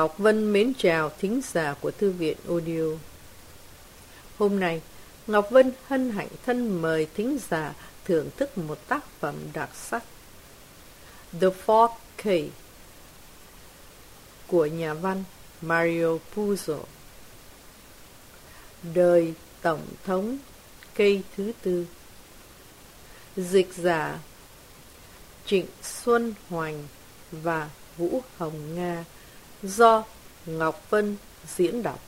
Ngọc Vân mến chào thính giả của Thư viện Audio. Hôm nay, Ngọc Vân hân hạnh thân mời thính giả thưởng thức một tác phẩm đặc sắc The Fourth Key của nhà văn Mario Puzo. Đời Tổng thống cây thứ tư Dịch giả Trịnh Xuân Hoành và Vũ Hồng Nga do Ngọc Vân diễn đọc.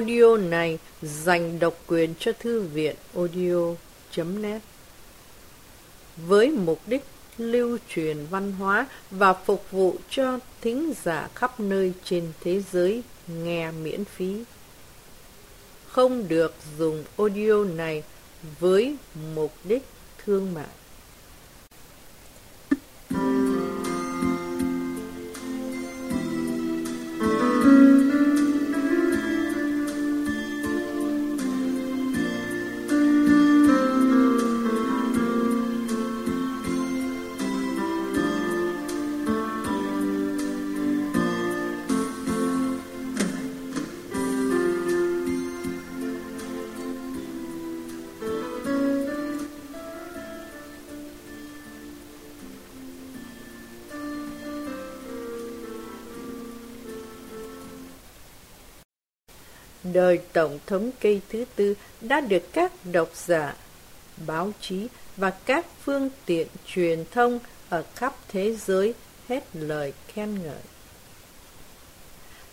Audio này dành độc quyền cho thư viện audio.net với mục đích lưu truyền văn hóa và phục vụ cho thính giả khắp nơi trên thế giới nghe miễn phí. Không được dùng audio này với mục đích thương mại. Đời Tổng thống cây thứ tư đã được các độc giả, báo chí và các phương tiện truyền thông ở khắp thế giới hết lời khen ngợi.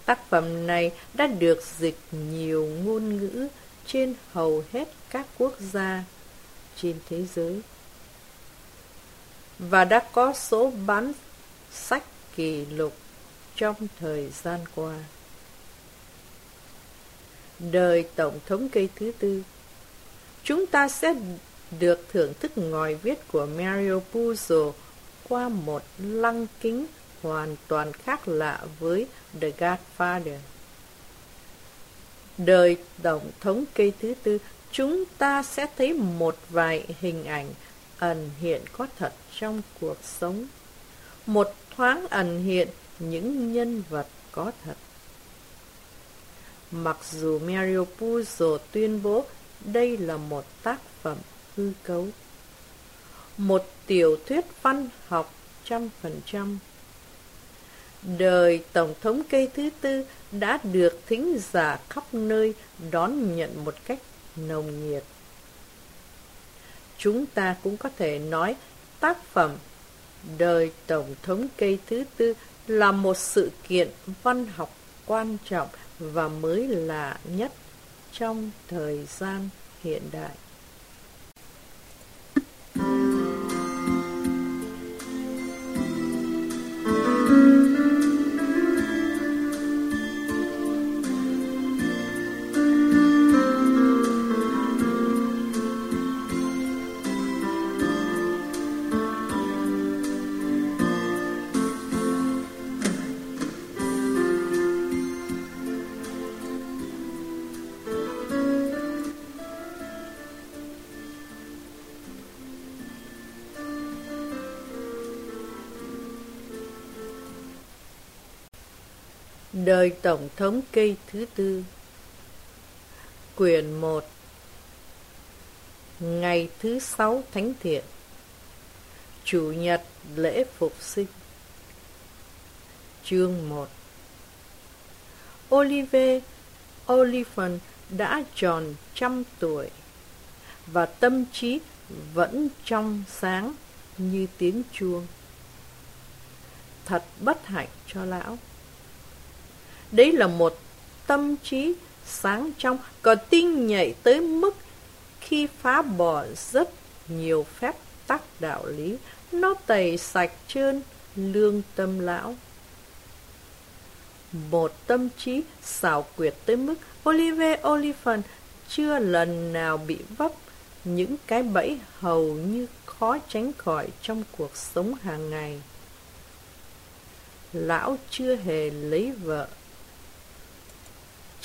Tác phẩm này đã được dịch nhiều ngôn ngữ trên hầu hết các quốc gia trên thế giới và đã có số bán sách kỷ lục trong thời gian qua đời Tổng thống cây thứ tư. Chúng ta sẽ được thưởng thức ngòi viết của Mario Puzo qua một lăng kính hoàn toàn khác lạ với The Godfather. Đời Tổng thống cây thứ tư, chúng ta sẽ thấy một vài hình ảnh ẩn hiện có thật trong cuộc sống. Một thoáng ẩn hiện những nhân vật có thật. Mặc dù Mario Puzo tuyên bố đây là một tác phẩm hư cấu, một tiểu thuyết văn học trăm phần trăm. Đời Tổng thống cây thứ tư đã được thính giả khắp nơi đón nhận một cách nồng nhiệt. Chúng ta cũng có thể nói tác phẩm Đời Tổng thống cây thứ tư là một sự kiện văn học quan trọng và mới lạ nhất trong thời gian hiện đại. Đời Tổng thống cây thứ tư. Quyền 1 Ngày thứ sáu Thánh Thiện. Chủ nhật lễ phục sinh. Chương 1 Olive, Oliphant đã tròn trăm tuổi và tâm trí vẫn trong sáng như tiếng chuông. Thật bất hạnh cho lão. Đấy là một tâm trí sáng trong, có tinh nhạy tới mức khi phá bỏ rất nhiều phép tắc đạo lý, nó tẩy sạch trơn lương tâm lão. Một tâm trí xảo quyệt tới mức Oliver Oliphant chưa lần nào bị vấp những cái bẫy hầu như khó tránh khỏi trong cuộc sống hàng ngày. Lão chưa hề lấy vợ.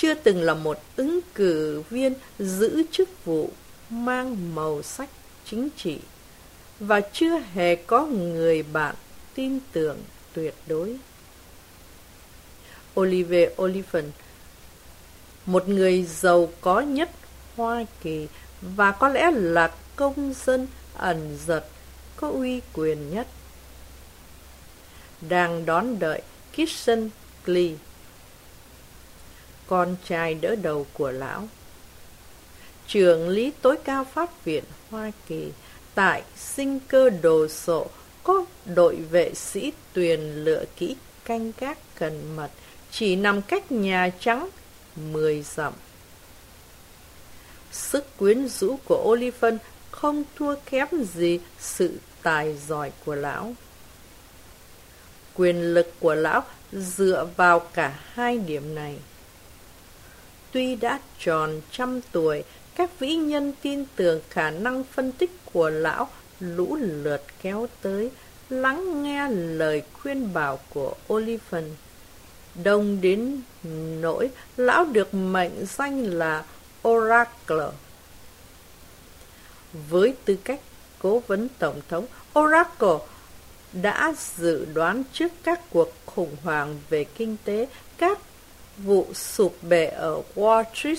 Chưa từng là một ứng cử viên giữ chức vụ mang màu sắc chính trị và chưa hề có người bạn tin tưởng tuyệt đối. Oliver Oliphant, một người giàu có nhất Hoa Kỳ và có lẽ là công dân ẩn giật có uy quyền nhất. Đang đón đợi Kissinger. Glee, con trai đỡ đầu của lão. Trưởng lý tối cao Pháp viện Hoa Kỳ tại sinh cơ đồ sộ có đội vệ sĩ tuyền lựa kỹ canh gác cần mật, chỉ nằm cách nhà trắng mười dặm. Sức quyến rũ của Oliphant không thua kém gì sự tài giỏi của lão. Quyền lực của lão dựa vào cả hai điểm này tuy đã tròn trăm tuổi các vĩ nhân tin tưởng khả năng phân tích của lão lũ lượt kéo tới, lắng nghe lời khuyên bảo của Oliphant. Đông đến nỗi lão được mệnh danh là Oracle. Với tư cách cố vấn tổng thống, Oracle đã dự đoán trước các cuộc khủng hoảng về kinh tế, các vụ sụp bể ở Wall Street,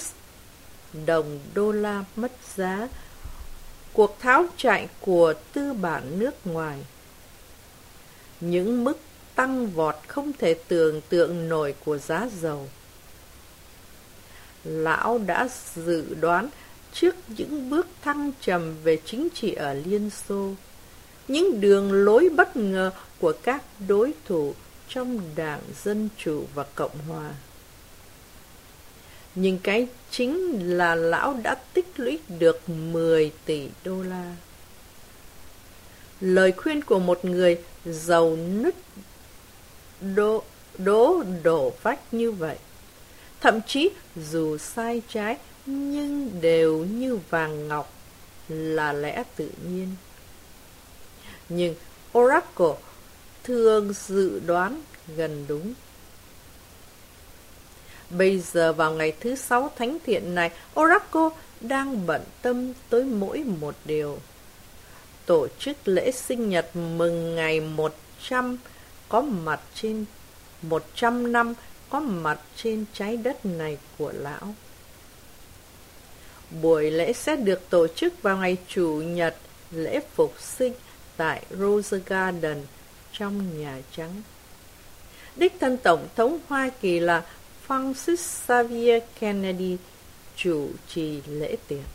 đồng đô la mất giá, cuộc tháo chạy của tư bản nước ngoài. Những mức tăng vọt không thể tưởng tượng nổi của giá dầu. Lão đã dự đoán trước những bước thăng trầm về chính trị ở Liên Xô, những đường lối bất ngờ của các đối thủ trong Đảng Dân Chủ và Cộng Hòa. Nhưng cái chính là lão đã tích lũy được 10 tỷ đô la. Lời khuyên của một người giàu nứt đố, đố đổ vách như vậy. Thậm chí dù sai trái nhưng đều như vàng ngọc là lẽ tự nhiên. Nhưng Oracle thường dự đoán gần đúng. Bây giờ vào ngày thứ sáu thánh thiện này, Oracle đang bận tâm tới mỗi một điều. Tổ chức lễ sinh nhật mừng ngày 100 có mặt trên 100 năm có mặt trên trái đất này của lão. Buổi lễ sẽ được tổ chức vào ngày Chủ nhật lễ phục sinh tại Rose Garden trong Nhà Trắng. Đích thân Tổng thống Hoa Kỳ là Francis Xavier Kennedy chủ trì lễ tiệc.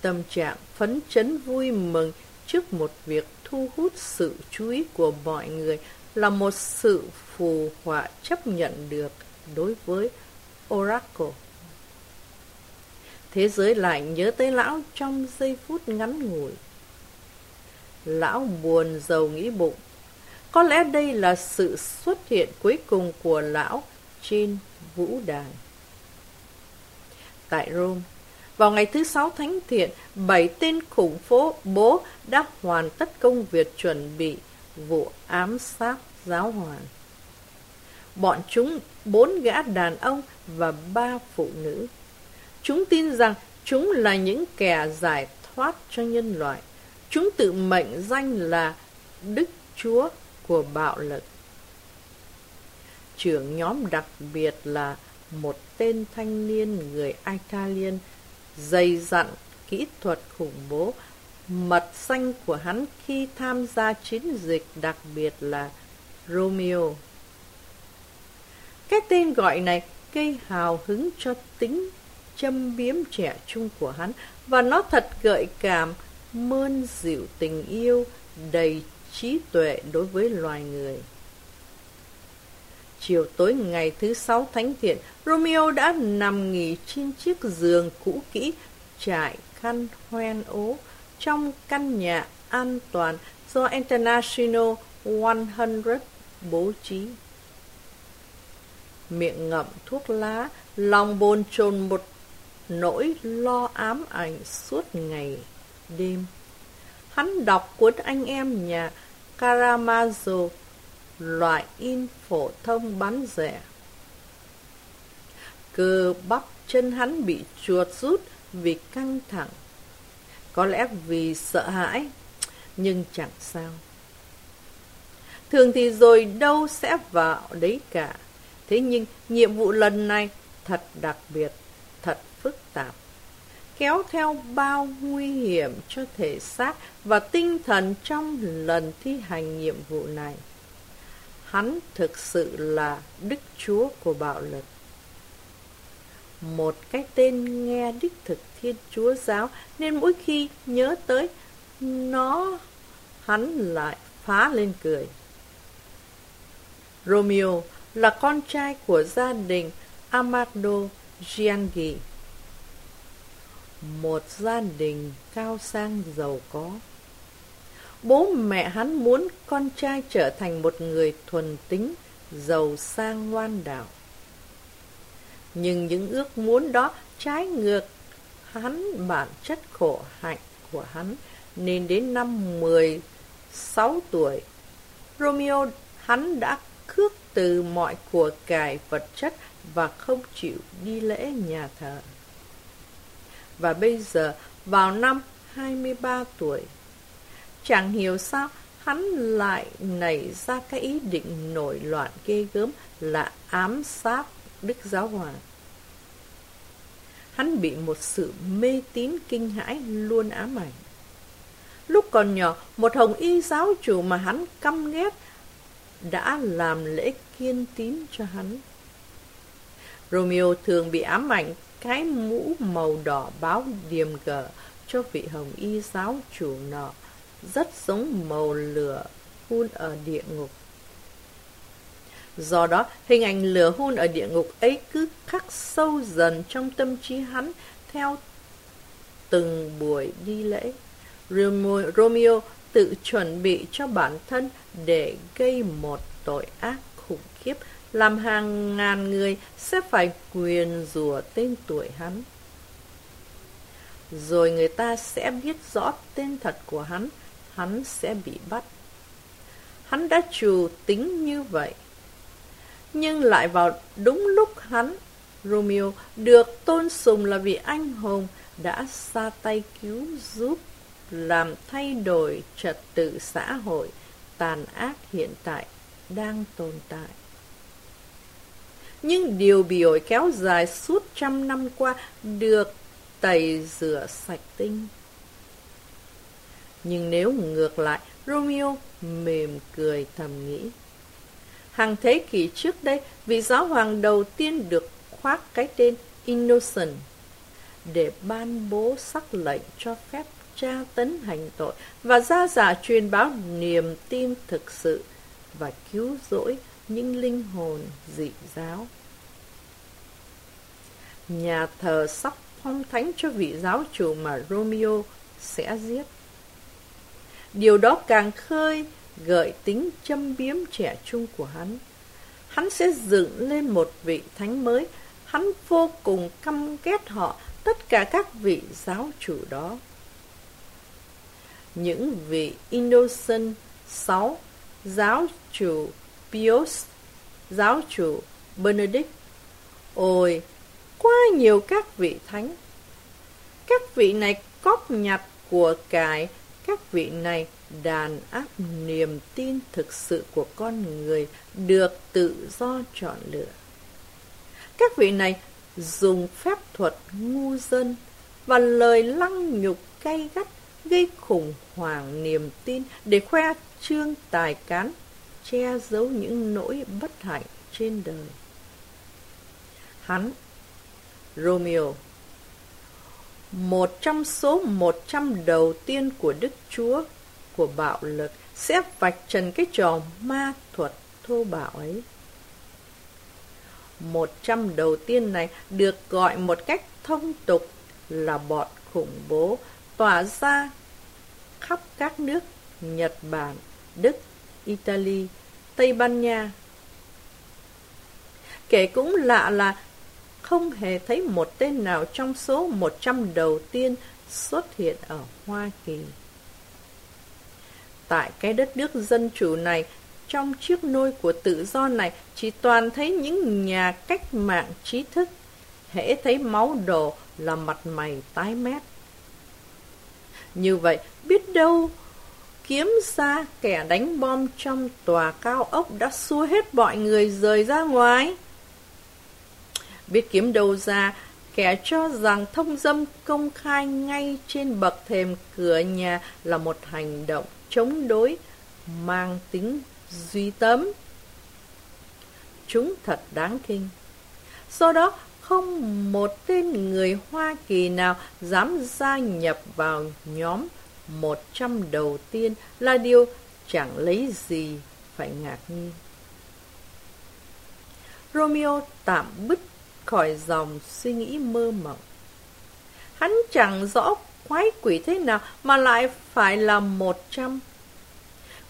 Tâm trạng phấn chấn vui mừng trước một việc thu hút sự chú ý của mọi người là một sự phù họa chấp nhận được đối với Oracle. Thế giới lại nhớ tới lão trong giây phút ngắn ngủi. Lão buồn giàu nghĩ bụng có lẽ đây là sự xuất hiện cuối cùng của lão trên vũ đài. Tại Rome, vào ngày thứ sáu thánh thiện, bảy tên khủng phố bố đã hoàn tất công việc chuẩn bị vụ ám sát giáo hoàng. Bọn chúng bốn gã đàn ông và ba phụ nữ. Chúng tin rằng chúng là những kẻ giải thoát cho nhân loại. Chúng tự mệnh danh là Đức Chúa của bạo lực. Trưởng nhóm đặc biệt là một tên thanh niên người Italian dày dặn kỹ thuật khủng bố. Mật xanh của hắn khi tham gia chiến dịch đặc biệt là Romeo. Cái tên gọi này gây hào hứng cho tính châm biếm trẻ trung của hắn và nó thật gợi cảm, mơn dịu tình yêu đầy trí tuệ đối với loài người. Chiều tối ngày thứ sáu thánh thiện, Romeo đã nằm nghỉ trên chiếc giường cũ kỹ, trải khăn hoen ố, trong căn nhà an toàn do International 100 bố trí. Miệng ngậm thuốc lá, lòng bồn chồn một nỗi lo ám ảnh suốt ngày, đêm. Hắn đọc cuốn anh em nhà Karamazov, loại in phổ thông bán rẻ. Cơ bắp chân hắn bị chuột rút vì căng thẳng. Có lẽ vì sợ hãi, nhưng chẳng sao. Thường thì rồi đâu sẽ vào đấy cả. Thế nhưng nhiệm vụ lần này thật đặc biệt, thật phức tạp. Kéo theo bao nguy hiểm cho thể xác và tinh thần trong lần thi hành nhiệm vụ này. Hắn thực sự là đức chúa của bạo lực. Một cái tên nghe đích thực thiên chúa giáo nên mỗi khi nhớ tới nó hắn lại phá lên cười. Romeo là con trai của gia đình Amado Giangi, một gia đình cao sang giàu có. Bố mẹ hắn muốn con trai trở thành một người thuần tính, giàu sang ngoan đạo. Nhưng những ước muốn đó trái ngược hắn bản chất khổ hạnh của hắn, nên đến năm 16 tuổi, Romeo hắn đã khước từ mọi của cải vật chất và không chịu đi lễ nhà thờ. Và bây giờ, vào năm 23 tuổi, chẳng hiểu sao hắn lại nảy ra cái ý định nổi loạn ghê gớm là ám sát Đức Giáo Hoàng. Hắn bị một sự mê tín kinh hãi luôn ám ảnh. Lúc còn nhỏ, một hồng y giáo chủ mà hắn căm ghét đã làm lễ kiên tín cho hắn. Romeo thường bị ám ảnh cái mũ màu đỏ báo điềm gở cho vị hồng y giáo chủ nọ, rất giống màu lửa hun ở địa ngục. Do đó, hình ảnh lửa hun ở địa ngục ấy cứ khắc sâu dần trong tâm trí hắn theo từng buổi đi lễ. Romeo tự chuẩn bị cho bản thân để gây một tội ác khủng khiếp, làm hàng ngàn người sẽ phải quyền rủa tên tuổi hắn. Rồi người ta sẽ biết rõ tên thật của hắn, hắn sẽ bị bắt. Hắn đã trù tính như vậy. Nhưng lại vào đúng lúc hắn, Romeo, được tôn sùng là vị anh hùng đã ra tay cứu giúp làm thay đổi trật tự xã hội tàn ác hiện tại đang tồn tại. Nhưng điều bị ổi kéo dài suốt trăm năm qua được tẩy rửa sạch tinh. Nhưng nếu ngược lại, Romeo mềm cười thầm nghĩ. Hàng thế kỷ trước đây, vị giáo hoàng đầu tiên được khoác cái tên Innocent để ban bố sắc lệnh cho phép tra tấn hành tội và ra giả truyền báo niềm tin thực sự và cứu rỗi những linh hồn dị giáo. Nhà thờ sắp phong thánh cho vị giáo chủ mà Romeo sẽ giết. Điều đó càng khơi gợi tính châm biếm trẻ trung của hắn. Hắn sẽ dựng lên một vị thánh mới, hắn vô cùng căm ghét họ, tất cả các vị giáo chủ đó những vị Innocent sáu giáo chủ Pius, giáo chủ Benedict. Ôi, quá nhiều các vị thánh. Các vị này cóp nhặt của cải, các vị này đàn áp niềm tin thực sự của con người được tự do chọn lựa. Các vị này dùng phép thuật ngu dân và lời lăng nhục cay gắt gây khủng hoảng niềm tin để khoe trương tài cán, che giấu những nỗi bất hạnh trên đời. Hắn, Romeo, một trong số một trăm đầu tiên của Đức Chúa của bạo lực sẽ vạch trần cái trò ma thuật thô bạo ấy. một trăm đầu tiên này được gọi một cách thông tục là bọn khủng bố tỏa ra khắp các nước Nhật Bản, Đức, Italy, Tây Ban Nha. Kể cũng lạ là không hề thấy một tên nào trong số 100 đầu tiên xuất hiện ở Hoa Kỳ. Tại cái đất nước dân chủ này, trong chiếc nôi của tự do này chỉ toàn thấy những nhà cách mạng trí thức. Hễ thấy máu đổ là mặt mày tái mét. Như vậy, biết đâu kiếm ra kẻ đánh bom trong tòa cao ốc đã xua hết mọi người rời ra ngoài. Biết kiếm đâu ra, kẻ cho rằng thông dâm công khai ngay trên bậc thềm cửa nhà là một hành động chống đối, mang tính duy tấm. Chúng thật đáng kinh. Do đó, không một tên người Hoa Kỳ nào dám gia nhập vào nhóm một trăm đầu tiên là điều chẳng lấy gì phải ngạc nhiên. Romeo tạm bứt khỏi dòng suy nghĩ mơ mộng. Hắn chẳng rõ quái quỷ thế nào mà lại phải là một trăm.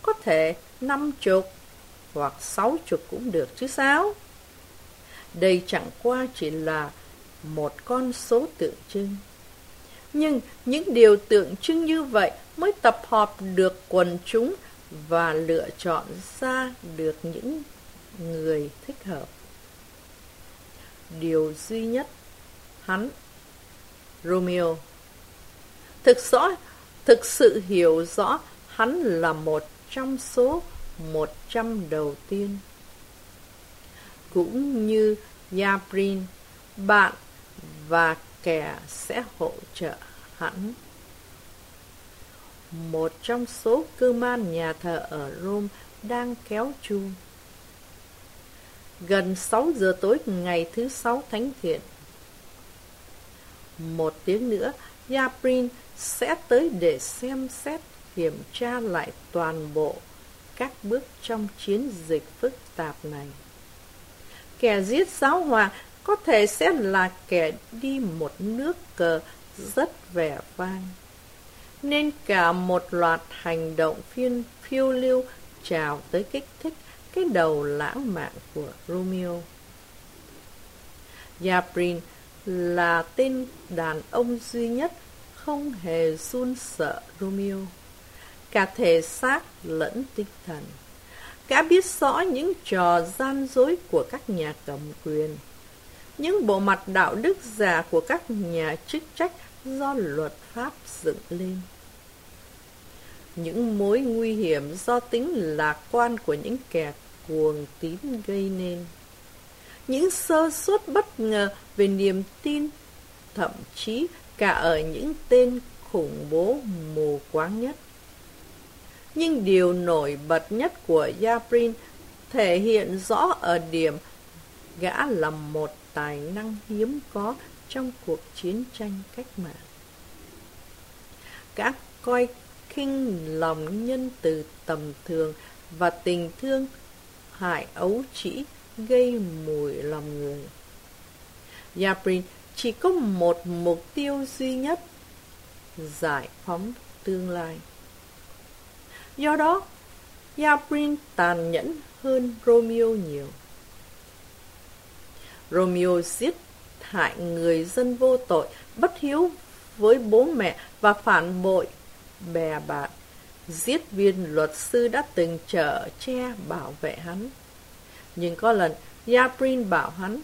Có thể năm chục hoặc sáu chục cũng được chứ sao? Đây chẳng qua chỉ là một con số tượng trưng. Nhưng những điều tượng trưng như vậy mới tập hợp được quần chúng và lựa chọn ra được những người thích hợp. Điều duy nhất hắn Romeo thực rõ thực sự hiểu rõ hắn là một trong số một trăm đầu tiên. Cũng như Yabrin, bạn và kẻ sẽ hỗ trợ hắn. Một trong số cư man nhà thờ ở Rome đang kéo chuông. Gần sáu giờ tối ngày thứ sáu thánh thiện. Một tiếng nữa, yaprin sẽ tới để xem xét kiểm tra lại toàn bộ các bước trong chiến dịch phức tạp này. Kẻ giết giáo hoàng có thể sẽ là kẻ đi một nước cờ rất vẻ vang. Nên cả một loạt hành động phiên phiêu lưu trào tới kích thích cái đầu lãng mạn của Romeo. Yabrin là tên đàn ông duy nhất không hề run sợ Romeo, cả thể xác lẫn tinh thần. Gã biết rõ những trò gian dối của các nhà cầm quyền, những bộ mặt đạo đức giả của các nhà chức trách do luật pháp dựng lên. Những mối nguy hiểm do tính lạc quan của những kẻ cuồng tín gây nên. Những sơ suất bất ngờ về niềm tin, thậm chí cả ở những tên khủng bố mù quáng nhất. Nhưng điều nổi bật nhất của Yabrin thể hiện rõ ở điểm gã là một tài năng hiếm có trong cuộc chiến tranh cách mạng. Gã coi khinh lòng nhân từ tầm thường và tình thương hại ấu trĩ gây mùi lòng người. Yabrin chỉ có một mục tiêu duy nhất, giải phóng tương lai. Do đó, Yabrin tàn nhẫn hơn Romeo nhiều. Romeo giết hại người dân vô tội, bất hiếu với bố mẹ và phản bội bè bạn. Giết viên luật sư đã từng chở che bảo vệ hắn. Nhưng có lần, Yabrin bảo hắn,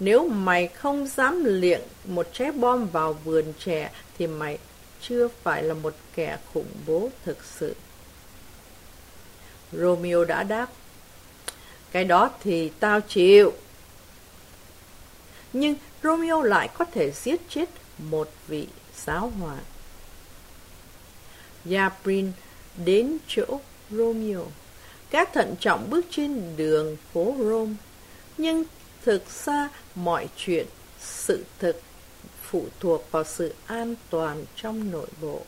nếu mày không dám liệng một trái bom vào vườn trẻ thì mày chưa phải là một kẻ khủng bố thực sự. Romeo đã đáp, cái đó thì tao chịu. Nhưng Romeo lại có thể giết chết một vị giáo hoàng. Yabrin đến chỗ Romeo. Các thận trọng bước trên đường phố Rome. Nhưng thực ra mọi chuyện, sự thực phụ thuộc vào sự an toàn trong nội bộ,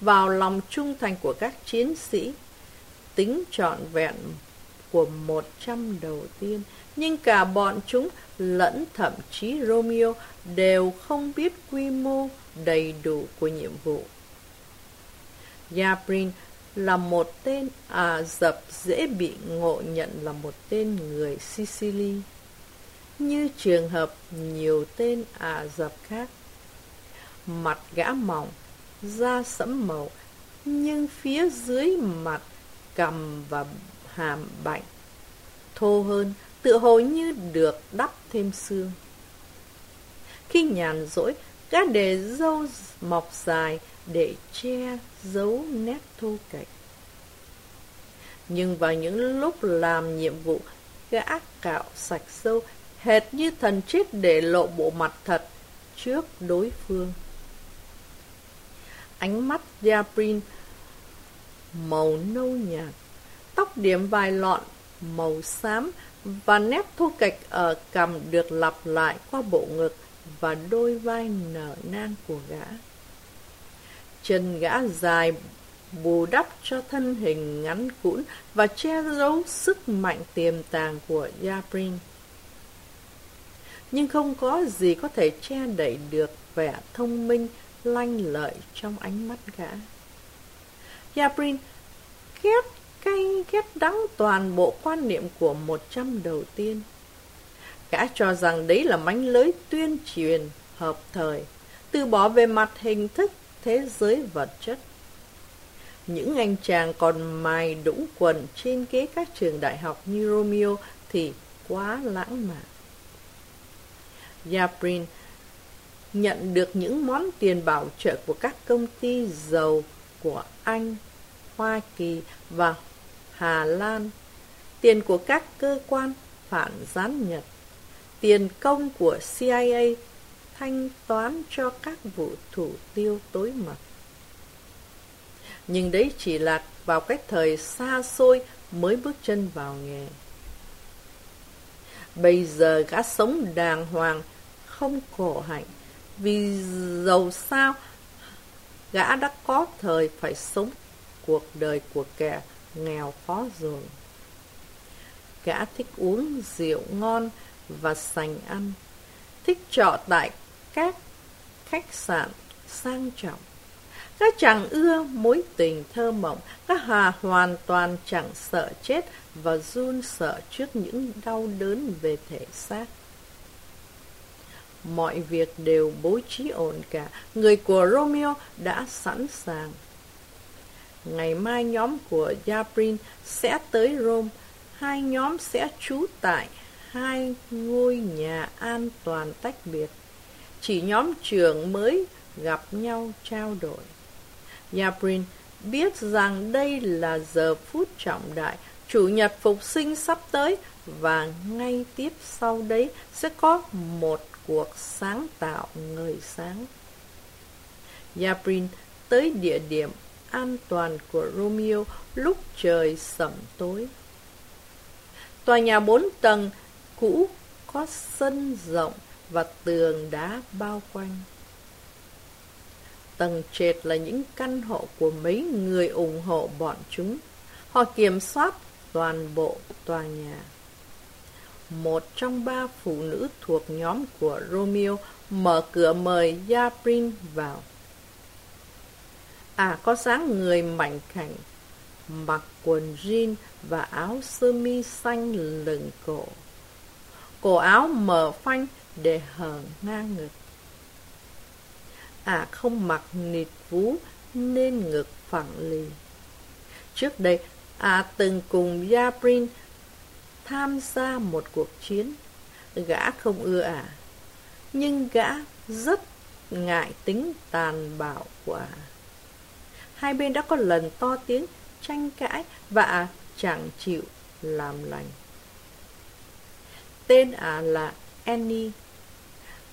vào lòng trung thành của các chiến sĩ, tính trọn vẹn của một trăm đầu tiên, nhưng cả bọn chúng lẫn thậm chí Romeo đều không biết quy mô đầy đủ của nhiệm vụ. Yabrin là một tên Ả Rập dễ bị ngộ nhận là một tên người Sicily, như trường hợp nhiều tên Ả Rập khác. Mặt gã mỏng, da sẫm màu, nhưng phía dưới mặt cằm và hàm bạnh thô hơn, tựa hồ như được đắp thêm xương. Khi nhàn rỗi, gã để râu mọc dài để che giấu nét thô kệch. Nhưng vào những lúc làm nhiệm vụ, gã cạo sạch sâu, hệt như thần chết để lộ bộ mặt thật trước đối phương. Ánh mắt Diabrin màu nâu nhạt, tóc điểm vài lọn màu xám và nét thu kệch ở cằm được lặp lại qua bộ ngực và đôi vai nở nang của gã. Chân gã dài bù đắp cho thân hình ngắn cũn và che giấu sức mạnh tiềm tàng của Yabrin. Nhưng không có gì có thể che đậy được vẻ thông minh, lanh lợi trong ánh mắt gã. Yabrin ghét cay ghét đắng toàn bộ quan niệm của một trăm đầu tiên. Gã cho rằng đấy là mánh lưới tuyên truyền hợp thời, từ bỏ về mặt hình thức thế giới vật chất. Những anh chàng còn mài đũng quần trên ghế các trường đại học như Romeo thì quá lãng mạn. Yabrin nhận được những món tiền bảo trợ của các công ty dầu của Anh, Hoa Kỳ và Hà Lan, tiền của các cơ quan phản gián Nhật, tiền công của CIA thanh toán cho các vụ thủ tiêu tối mật. Nhưng đấy chỉ là vào cái thời xa xôi mới bước chân vào nghề. Bây giờ gã sống đàng hoàng, không khổ hạnh, vì giàu sao gã đã có thời phải sống cuộc đời của kẻ nghèo khó rồi. Gã thích uống rượu ngon và sành ăn, thích trọ tại các khách sạn sang trọng. Các chàng ưa mối tình thơ mộng, các hà hoàn toàn chẳng sợ chết và run sợ trước những đau đớn về thể xác. Mọi việc đều bố trí ổn cả, người của Romeo đã sẵn sàng. Ngày mai nhóm của Jabrin sẽ tới Rome, hai nhóm sẽ trú tại hai ngôi nhà an toàn tách biệt. Chỉ nhóm trưởng mới gặp nhau trao đổi. Yabrin biết rằng đây là giờ phút trọng đại, Chủ nhật phục sinh sắp tới và ngay tiếp sau đấy sẽ có một cuộc sáng tạo người sáng. Yabrin tới địa điểm an toàn của Romeo lúc trời sẩm tối. Tòa nhà bốn tầng cũ có sân rộng và tường đá bao quanh. Tầng trệt là những căn hộ của mấy người ủng hộ bọn chúng. Họ kiểm soát toàn bộ tòa nhà. Một trong ba phụ nữ thuộc nhóm của Romeo mở cửa mời Yabrin vào. À có dáng người mảnh khảnh, mặc quần jean và áo sơ mi xanh lửng cổ. Cổ áo mở phanh để hờ ngang ngực. À không mặc nịt vú nên ngực phẳng lì. Trước đây, à từng cùng Yabrin tham gia một cuộc chiến. Gã không ưa à, nhưng gã rất ngại tính tàn bạo của à. Hai bên đã có lần to tiếng tranh cãi và à chẳng chịu làm lành. Tên à là Annie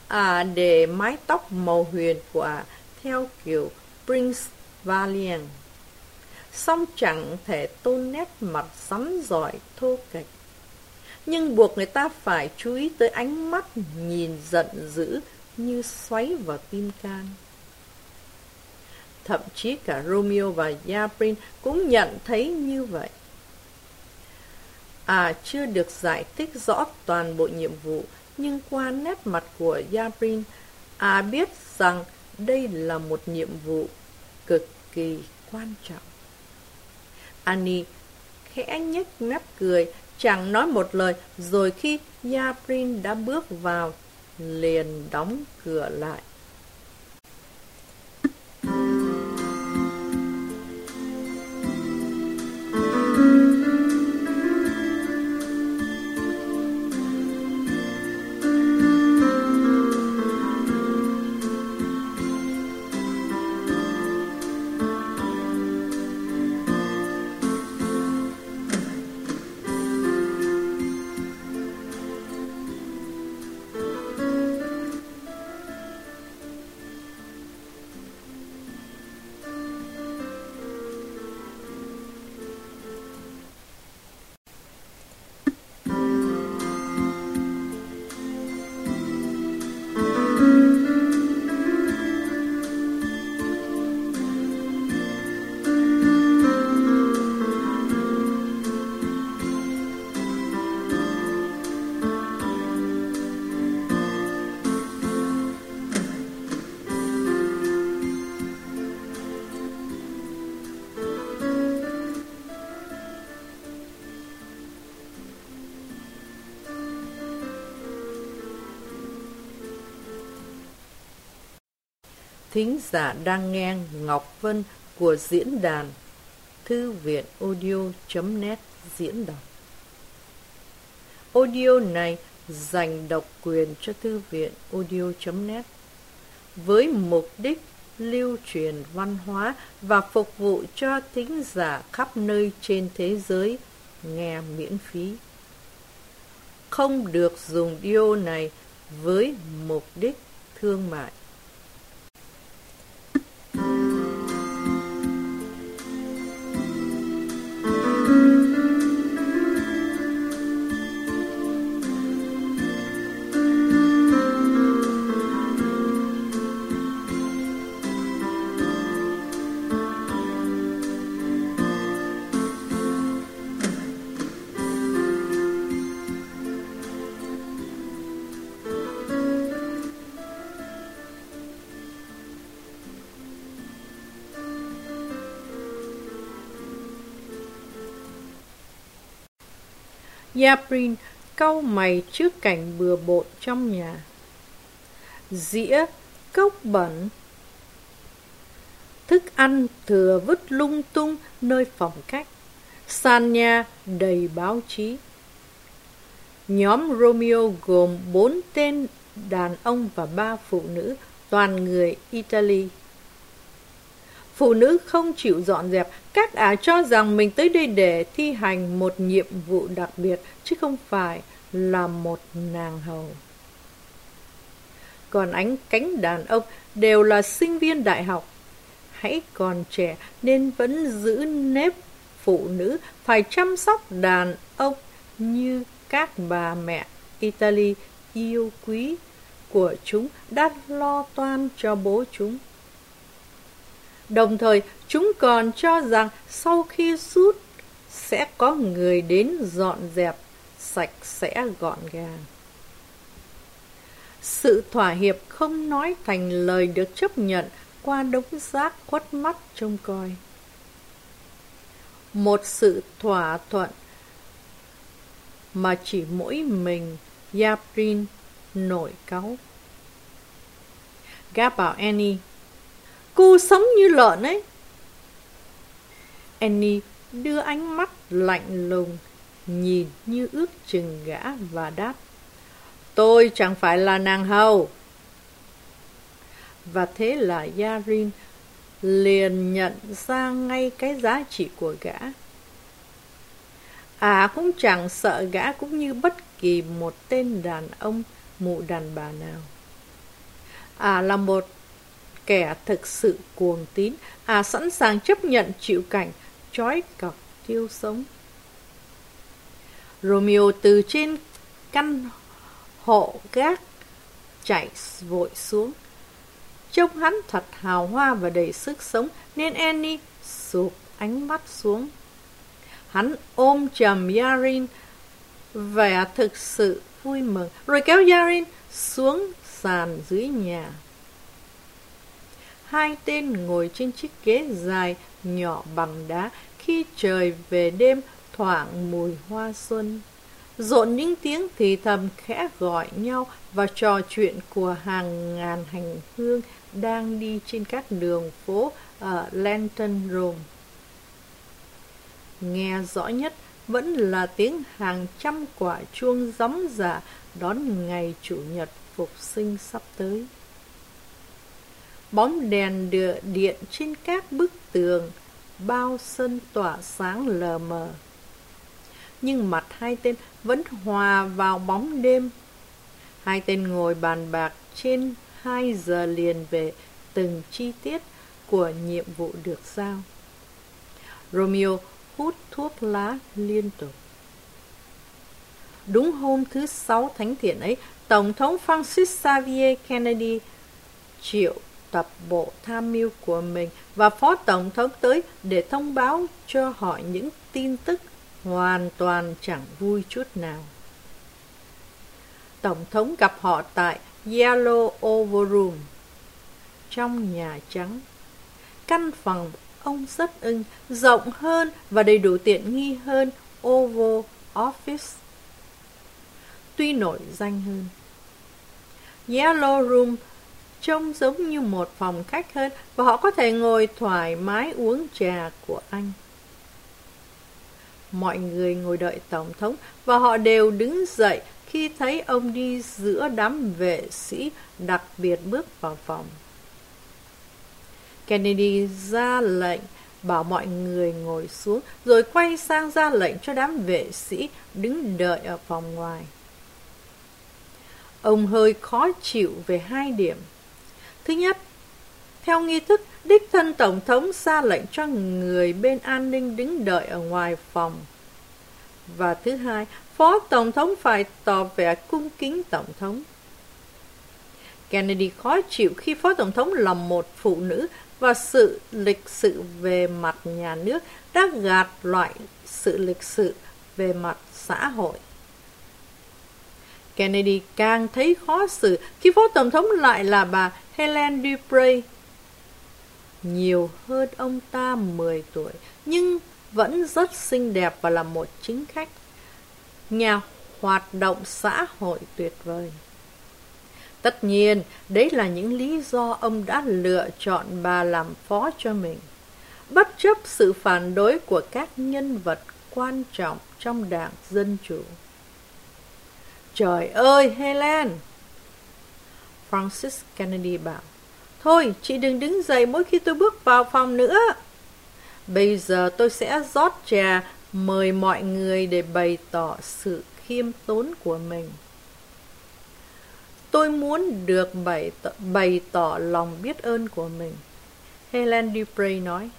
à, để mái tóc màu huyền của theo kiểu Prince Valiant. Song chẳng thể tôn nét mặt sắm giỏi thô kệch. Nhưng buộc người ta phải chú ý tới ánh mắt nhìn giận dữ như xoáy vào tim can. Thậm chí cả Romeo và Yabrin cũng nhận thấy như vậy. À chưa được giải thích rõ toàn bộ nhiệm vụ, nhưng qua nét mặt của Yabrin, à biết rằng đây là một nhiệm vụ cực kỳ quan trọng. Annie khẽ nhếch mép cười, chẳng nói một lời, rồi khi Yabrin đã bước vào, liền đóng cửa lại. Thính giả đang nghe Ngọc Vân của diễn đàn Thư viện audio.net diễn đọc Audio này dành độc quyền cho Thư viện audio.net với mục đích lưu truyền văn hóa và phục vụ cho thính giả khắp nơi trên thế giới nghe miễn phí. Không được dùng audio này với mục đích thương mại. Yabrin cau mày trước cảnh bừa bộn trong nhà. Dĩa, cốc bẩn, thức ăn thừa vứt lung tung nơi phòng khách, sàn nhà đầy báo chí. Nhóm Romeo gồm bốn tên đàn ông và ba phụ nữ, toàn người Italy. Phụ nữ không chịu dọn dẹp, các ả cho rằng mình tới đây để thi hành một nhiệm vụ đặc biệt, chứ không phải là một nàng hầu. Còn ánh cánh đàn ông đều là sinh viên đại học. Hãy còn trẻ nên vẫn giữ nếp phụ nữ phải chăm sóc đàn ông như các bà mẹ Italy yêu quý của chúng đã lo toan cho bố chúng. Đồng thời, chúng còn cho rằng sau khi rút sẽ có người đến dọn dẹp sạch sẽ gọn gàng. Sự thỏa hiệp không nói thành lời được chấp nhận qua đống rác quất mắt trông coi. Một sự thỏa thuận mà chỉ mỗi mình Yaprin nổi cáu. Gáp bảo Annie Cô sống như lợn ấy. Annie đưa ánh mắt lạnh lùng, nhìn như ước chừng gã và đáp. Tôi chẳng phải là nàng hầu. Và thế là Yarin liền nhận ra ngay cái giá trị của gã. À cũng chẳng sợ gã cũng như bất kỳ một tên đàn ông mụ đàn bà nào. À là một kẻ thực sự cuồng tín, à sẵn sàng chấp nhận chịu cảnh, trói cọc thiêu sống. Romeo từ trên căn hộ gác chạy vội xuống. Trông hắn thật hào hoa và đầy sức sống nên Annie sụp ánh mắt xuống. Hắn ôm chầm Yarin vẻ thực sự vui mừng, rồi kéo Yarin xuống sàn dưới nhà. Hai tên ngồi trên chiếc ghế dài nhỏ bằng đá khi trời về đêm thoảng mùi hoa xuân. Rộn những tiếng thì thầm khẽ gọi nhau và trò chuyện của hàng ngàn hành hương đang đi trên các đường phố ở Lenton Rome. Nghe rõ nhất vẫn là tiếng hàng trăm quả chuông gióng giả đón ngày Chủ nhật phục sinh sắp tới. Bóng đèn đưa điện trên các bức tường, bao sân tỏa sáng lờ mờ. Nhưng mặt hai tên vẫn hòa vào bóng đêm. Hai tên ngồi bàn bạc trên hai giờ liền về từng chi tiết của nhiệm vụ được giao. Romeo hút thuốc lá liên tục. Đúng hôm thứ sáu thánh thiện ấy, Tổng thống Francis Xavier Kennedy triệu tập bộ tham mưu của mình và phó tổng thống tới để thông báo cho họ những tin tức hoàn toàn chẳng vui chút nào. Tổng thống gặp họ tại Yellow Oval Room trong Nhà Trắng. Căn phòng ông rất ưng, rộng hơn và đầy đủ tiện nghi hơn Oval Office. Tuy nổi danh hơn. Yellow Room trông giống như một phòng khách hơn và họ có thể ngồi thoải mái uống trà của anh. Mọi người ngồi đợi Tổng thống và họ đều đứng dậy khi thấy ông đi giữa đám vệ sĩ đặc biệt bước vào phòng. Kennedy ra lệnh bảo mọi người ngồi xuống rồi quay sang ra lệnh cho đám vệ sĩ đứng đợi ở phòng ngoài. Ông hơi khó chịu về hai điểm. Thứ nhất, theo nghi thức, đích thân Tổng thống ra lệnh cho người bên an ninh đứng đợi ở ngoài phòng. Và thứ hai, Phó Tổng thống phải tỏ vẻ cung kính Tổng thống. Kennedy khó chịu khi Phó Tổng thống là một phụ nữ và sự lịch sự về mặt nhà nước đã gạt loại sự lịch sự về mặt xã hội. Kennedy càng thấy khó xử khi Phó Tổng thống lại là bà Helen Dupre. Nhiều hơn ông ta 10 tuổi, nhưng vẫn rất xinh đẹp và là một chính khách. Nhà hoạt động xã hội tuyệt vời. Tất nhiên, đấy là những lý do ông đã lựa chọn bà làm phó cho mình. Bất chấp sự phản đối của các nhân vật quan trọng trong đảng Dân Chủ. Trời ơi, Helen! Francis Kennedy bảo. Thôi, chị đừng đứng dậy mỗi khi tôi bước vào phòng nữa. Bây giờ tôi sẽ rót trà mời mọi người để bày tỏ sự khiêm tốn của mình. Tôi muốn được bày tỏ, bày tỏ lòng biết ơn của mình. Helen Dupre nói.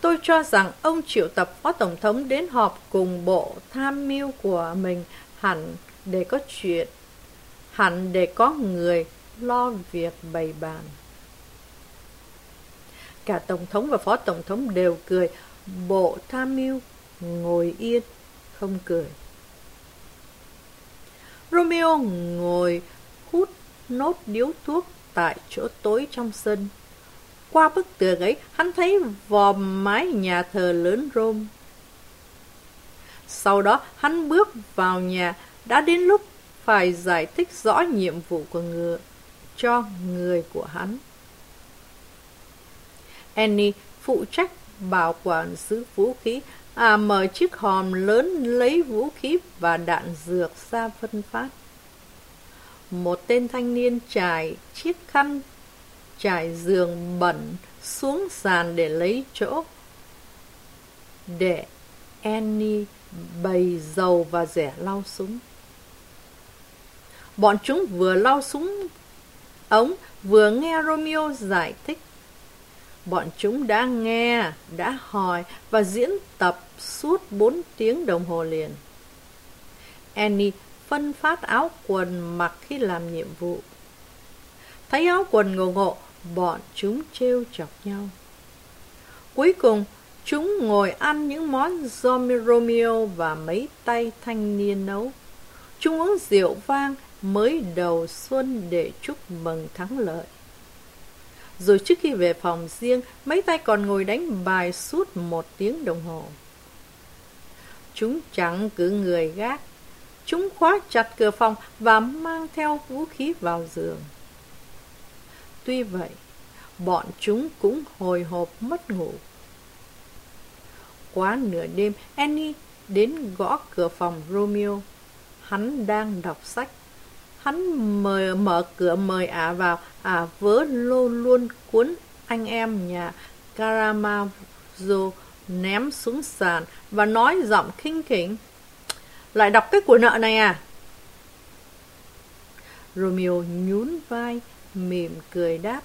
Tôi cho rằng ông triệu tập phó tổng thống đến họp cùng bộ tham mưu của mình hẳn để có chuyện, hẳn để có người lo việc bày bàn. Cả tổng thống và phó tổng thống đều cười, bộ tham mưu ngồi yên, không cười. Romeo ngồi hút nốt điếu thuốc tại chỗ tối trong sân. Qua bức tường ấy, hắn thấy vòm mái nhà thờ lớn Rome. Sau đó, hắn bước vào nhà, đã đến lúc phải giải thích rõ nhiệm vụ của người, cho người của hắn. Annie phụ trách bảo quản giữ vũ khí, à mở chiếc hòm lớn lấy vũ khí và đạn dược ra phân phát một tên thanh niên trải chiếc khăn trải giường bẩn xuống sàn để lấy chỗ để Annie bày dầu và rẻ lau súng. Bọn chúng vừa lau súng ống vừa nghe Romeo giải thích. Bọn chúng đã nghe, đã hỏi và diễn tập suốt bốn tiếng đồng hồ liền. Annie phân phát áo quần mặc khi làm nhiệm vụ. Thấy áo quần ngộ ngộ, bọn chúng trêu chọc nhau. Cuối cùng, Chúng ngồi ăn những món do Romeo và mấy tay thanh niên nấu. Chúng uống rượu vang mới đầu xuân để chúc mừng thắng lợi. Rồi trước khi về phòng riêng, mấy tay còn ngồi đánh bài suốt một tiếng đồng hồ. Chúng chẳng cử người gác. Chúng khóa chặt cửa phòng và mang theo vũ khí vào giường. Tuy vậy, bọn chúng cũng hồi hộp mất ngủ. Quá nửa đêm, Annie đến gõ cửa phòng Romeo. Hắn đang đọc sách. Hắn mời, mở cửa mời ả vào, ả vớ lô luôn cuốn anh em nhà Karamazov ném xuống sàn và nói giọng khinh khỉnh. Lại đọc cái của nợ này à? Romeo nhún vai, mỉm cười đáp.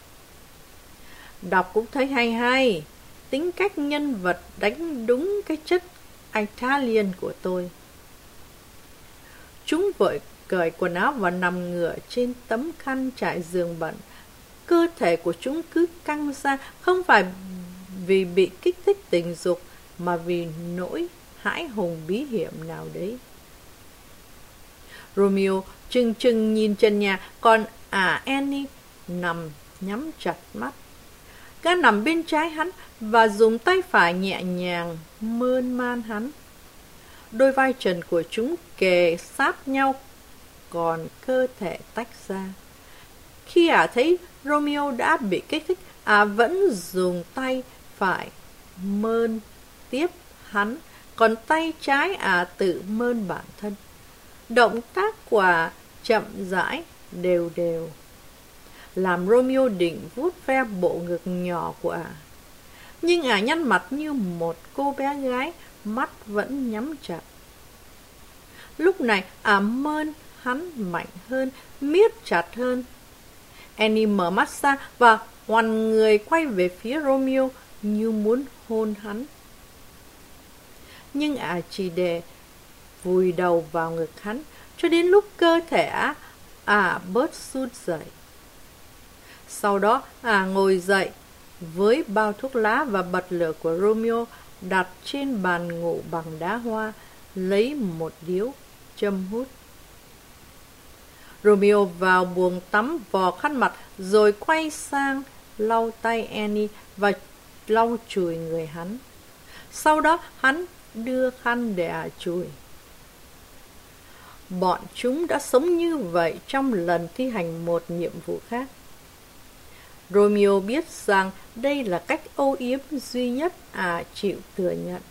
Đọc cũng thấy hay hay, tính cách nhân vật đánh đúng cái chất Italian của tôi. Chúng vội cởi quần áo và nằm ngửa trên tấm khăn trải giường bẩn. Cơ thể của chúng cứ căng ra, không phải vì bị kích thích tình dục, mà vì nỗi hãi hùng bí hiểm nào đấy. Romeo chừng chừng nhìn chân nhà, còn à Annie nằm nhắm chặt mắt. Gã nằm bên trái hắn và dùng tay phải nhẹ nhàng mơn man hắn. Đôi vai trần của chúng kề sát nhau, còn cơ thể tách ra. Khi ả thấy Romeo đã bị kích thích, ả vẫn dùng tay phải mơn tiếp hắn, còn tay trái ả tự mơn bản thân. Động tác quả chậm rãi, đều đều. Làm Romeo định vuốt ve bộ ngực nhỏ của ả. Nhưng ả nhăn mặt như một cô bé gái, mắt vẫn nhắm chặt. Lúc này ả mơn hắn mạnh hơn, miết chặt hơn. Annie mở mắt ra và hoàn người quay về phía Romeo như muốn hôn hắn. Nhưng ả chỉ để vùi đầu vào ngực hắn cho đến lúc cơ thể ả à, bớt sút dậy. Sau đó ả ngồi dậy với bao thuốc lá và bật lửa của Romeo đặt trên bàn ngủ bằng đá hoa, lấy một điếu châm hút. Romeo vào buồng tắm vò khăn mặt rồi quay sang lau tay Annie và lau chùi người hắn. Sau đó hắn đưa khăn để ả chùi. Bọn chúng đã sống như vậy trong lần thi hành một nhiệm vụ khác. Romeo biết rằng đây là cách âu yếm duy nhất à chịu thừa nhận.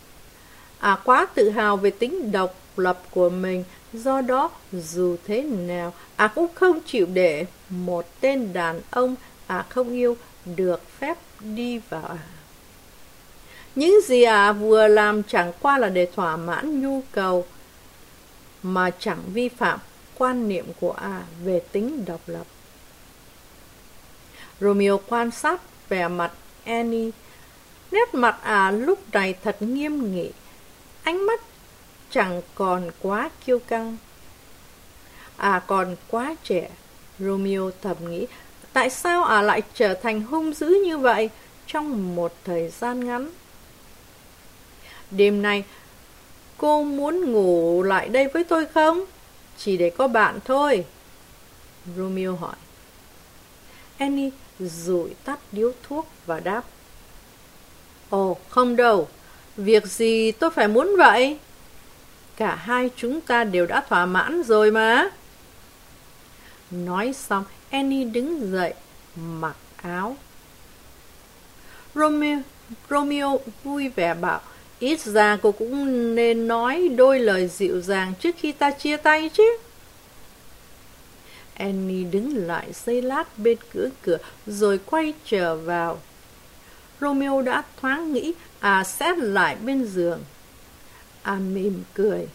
À quá tự hào về tính độc lập của mình, do đó dù thế nào, à cũng không chịu để một tên đàn ông à không yêu được phép đi vào à. Những gì ả vừa làm chẳng qua là để thỏa mãn nhu cầu mà chẳng vi phạm quan niệm của ả về tính độc lập. Romeo quan sát vẻ mặt Annie. Nét mặt ả lúc này thật nghiêm nghị. Ánh mắt chẳng còn quá kiêu căng. À còn quá trẻ. Romeo thầm nghĩ, tại sao à lại trở thành hung dữ như vậy trong một thời gian ngắn? Đêm nay, cô muốn ngủ lại đây với tôi không? Chỉ để có bạn thôi. Romeo hỏi. Annie rủi tắt điếu thuốc và đáp. Ồ, không đâu. Việc gì tôi phải muốn vậy? Cả hai chúng ta đều đã thỏa mãn rồi mà. Nói xong, Annie đứng dậy, mặc áo. Romeo, Romeo vui vẻ bảo, ít ra cô cũng nên nói đôi lời dịu dàng trước khi ta chia tay chứ. Annie đứng lại giây lát bên cửa cửa rồi quay trở vào. Romeo đã thoáng nghĩ à xét lại bên giường. À mỉm cười.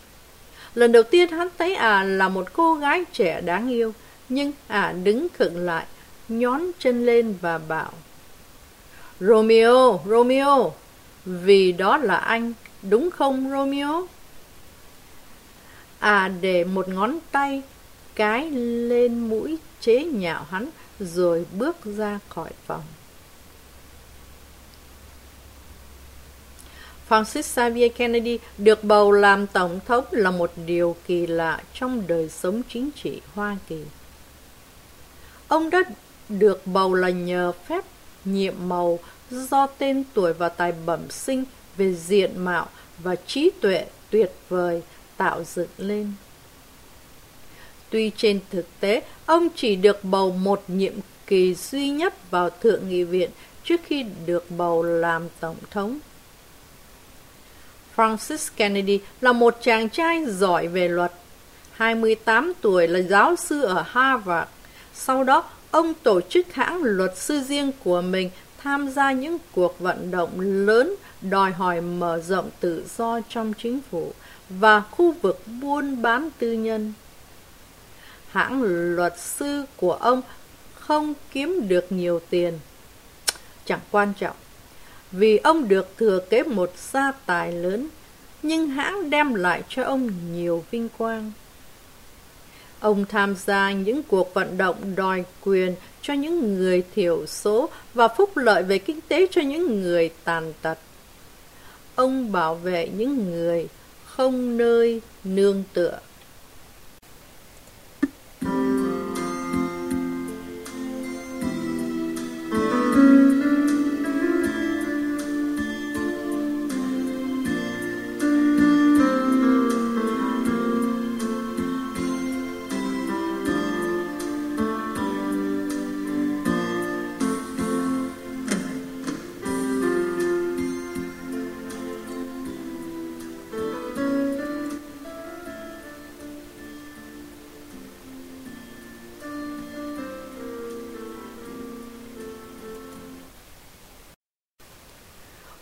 Lần đầu tiên hắn thấy à là một cô gái trẻ đáng yêu, nhưng à đứng khựng lại, nhón chân lên và bảo. Romeo, Romeo, vì đó là anh, đúng không Romeo? À để một ngón tay cái lên mũi chế nhạo hắn rồi bước ra khỏi phòng. Francis Xavier Kennedy được bầu làm tổng thống là một điều kỳ lạ trong đời sống chính trị Hoa Kỳ. Ông đã được bầu là nhờ phép nhiệm màu do tên tuổi và tài bẩm sinh về diện mạo và trí tuệ tuyệt vời tạo dựng lên. Tuy trên thực tế, ông chỉ được bầu một nhiệm kỳ duy nhất vào Thượng nghị viện trước khi được bầu làm Tổng thống. Francis Kennedy là một chàng trai giỏi về luật. 28 tuổi là giáo sư ở Harvard. Sau đó, ông tổ chức hãng luật sư riêng của mình tham gia những cuộc vận động lớn đòi hỏi mở rộng tự do trong chính phủ và khu vực buôn bán tư nhân. Hãng luật sư của ông không kiếm được nhiều tiền. Chẳng quan trọng, vì ông được thừa kế một gia tài lớn, nhưng hãng đem lại cho ông nhiều vinh quang. Ông tham gia những cuộc vận động đòi quyền cho những người thiểu số và phúc lợi về kinh tế cho những người tàn tật. Ông bảo vệ những người không nơi nương tựa.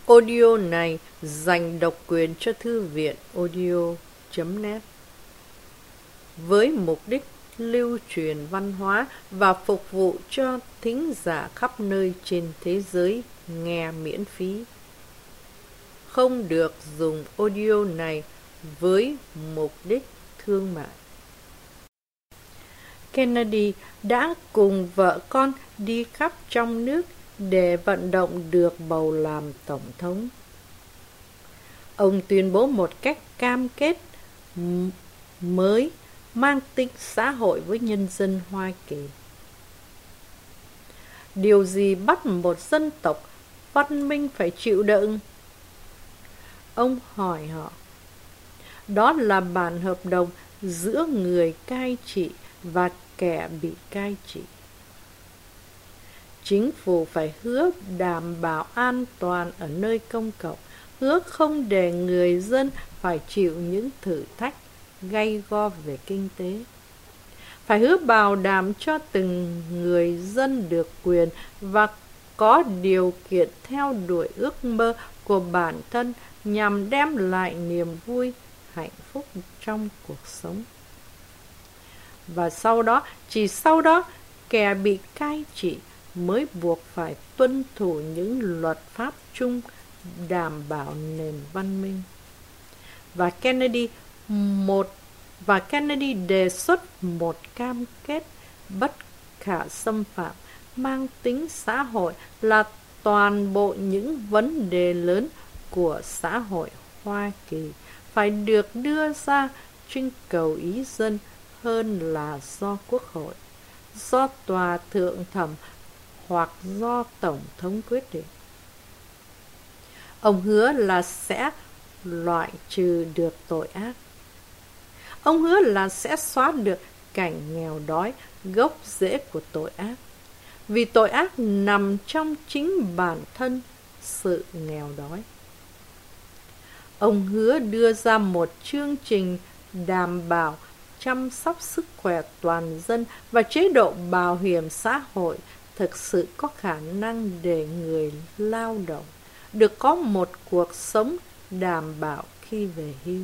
Audio này dành độc quyền cho thư viện audio.net với mục đích lưu truyền văn hóa và phục vụ cho thính giả khắp nơi trên thế giới nghe miễn phí. Không được dùng audio này với mục đích thương mại. Kennedy đã cùng vợ con đi khắp trong nước để vận động được bầu làm tổng thống. Ông tuyên bố một cách cam kết mới mang tính xã hội với nhân dân Hoa Kỳ. Điều gì bắt một dân tộc văn minh phải chịu đựng? Ông hỏi họ. Đó là bản hợp đồng giữa người cai trị và kẻ bị cai trị chính phủ phải hứa đảm bảo an toàn ở nơi công cộng, hứa không để người dân phải chịu những thử thách gay go về kinh tế. Phải hứa bảo đảm cho từng người dân được quyền và có điều kiện theo đuổi ước mơ của bản thân nhằm đem lại niềm vui, hạnh phúc trong cuộc sống. Và sau đó, chỉ sau đó, kẻ bị cai trị mới buộc phải tuân thủ những luật pháp chung đảm bảo nền văn minh. Và Kennedy một và Kennedy đề xuất một cam kết bất khả xâm phạm mang tính xã hội là toàn bộ những vấn đề lớn của xã hội Hoa Kỳ phải được đưa ra trưng cầu ý dân hơn là do quốc hội, do tòa thượng thẩm hoặc do Tổng thống quyết định. Ông hứa là sẽ loại trừ được tội ác. Ông hứa là sẽ xóa được cảnh nghèo đói, gốc rễ của tội ác. Vì tội ác nằm trong chính bản thân sự nghèo đói. Ông hứa đưa ra một chương trình đảm bảo chăm sóc sức khỏe toàn dân và chế độ bảo hiểm xã hội thực sự có khả năng để người lao động được có một cuộc sống đảm bảo khi về hưu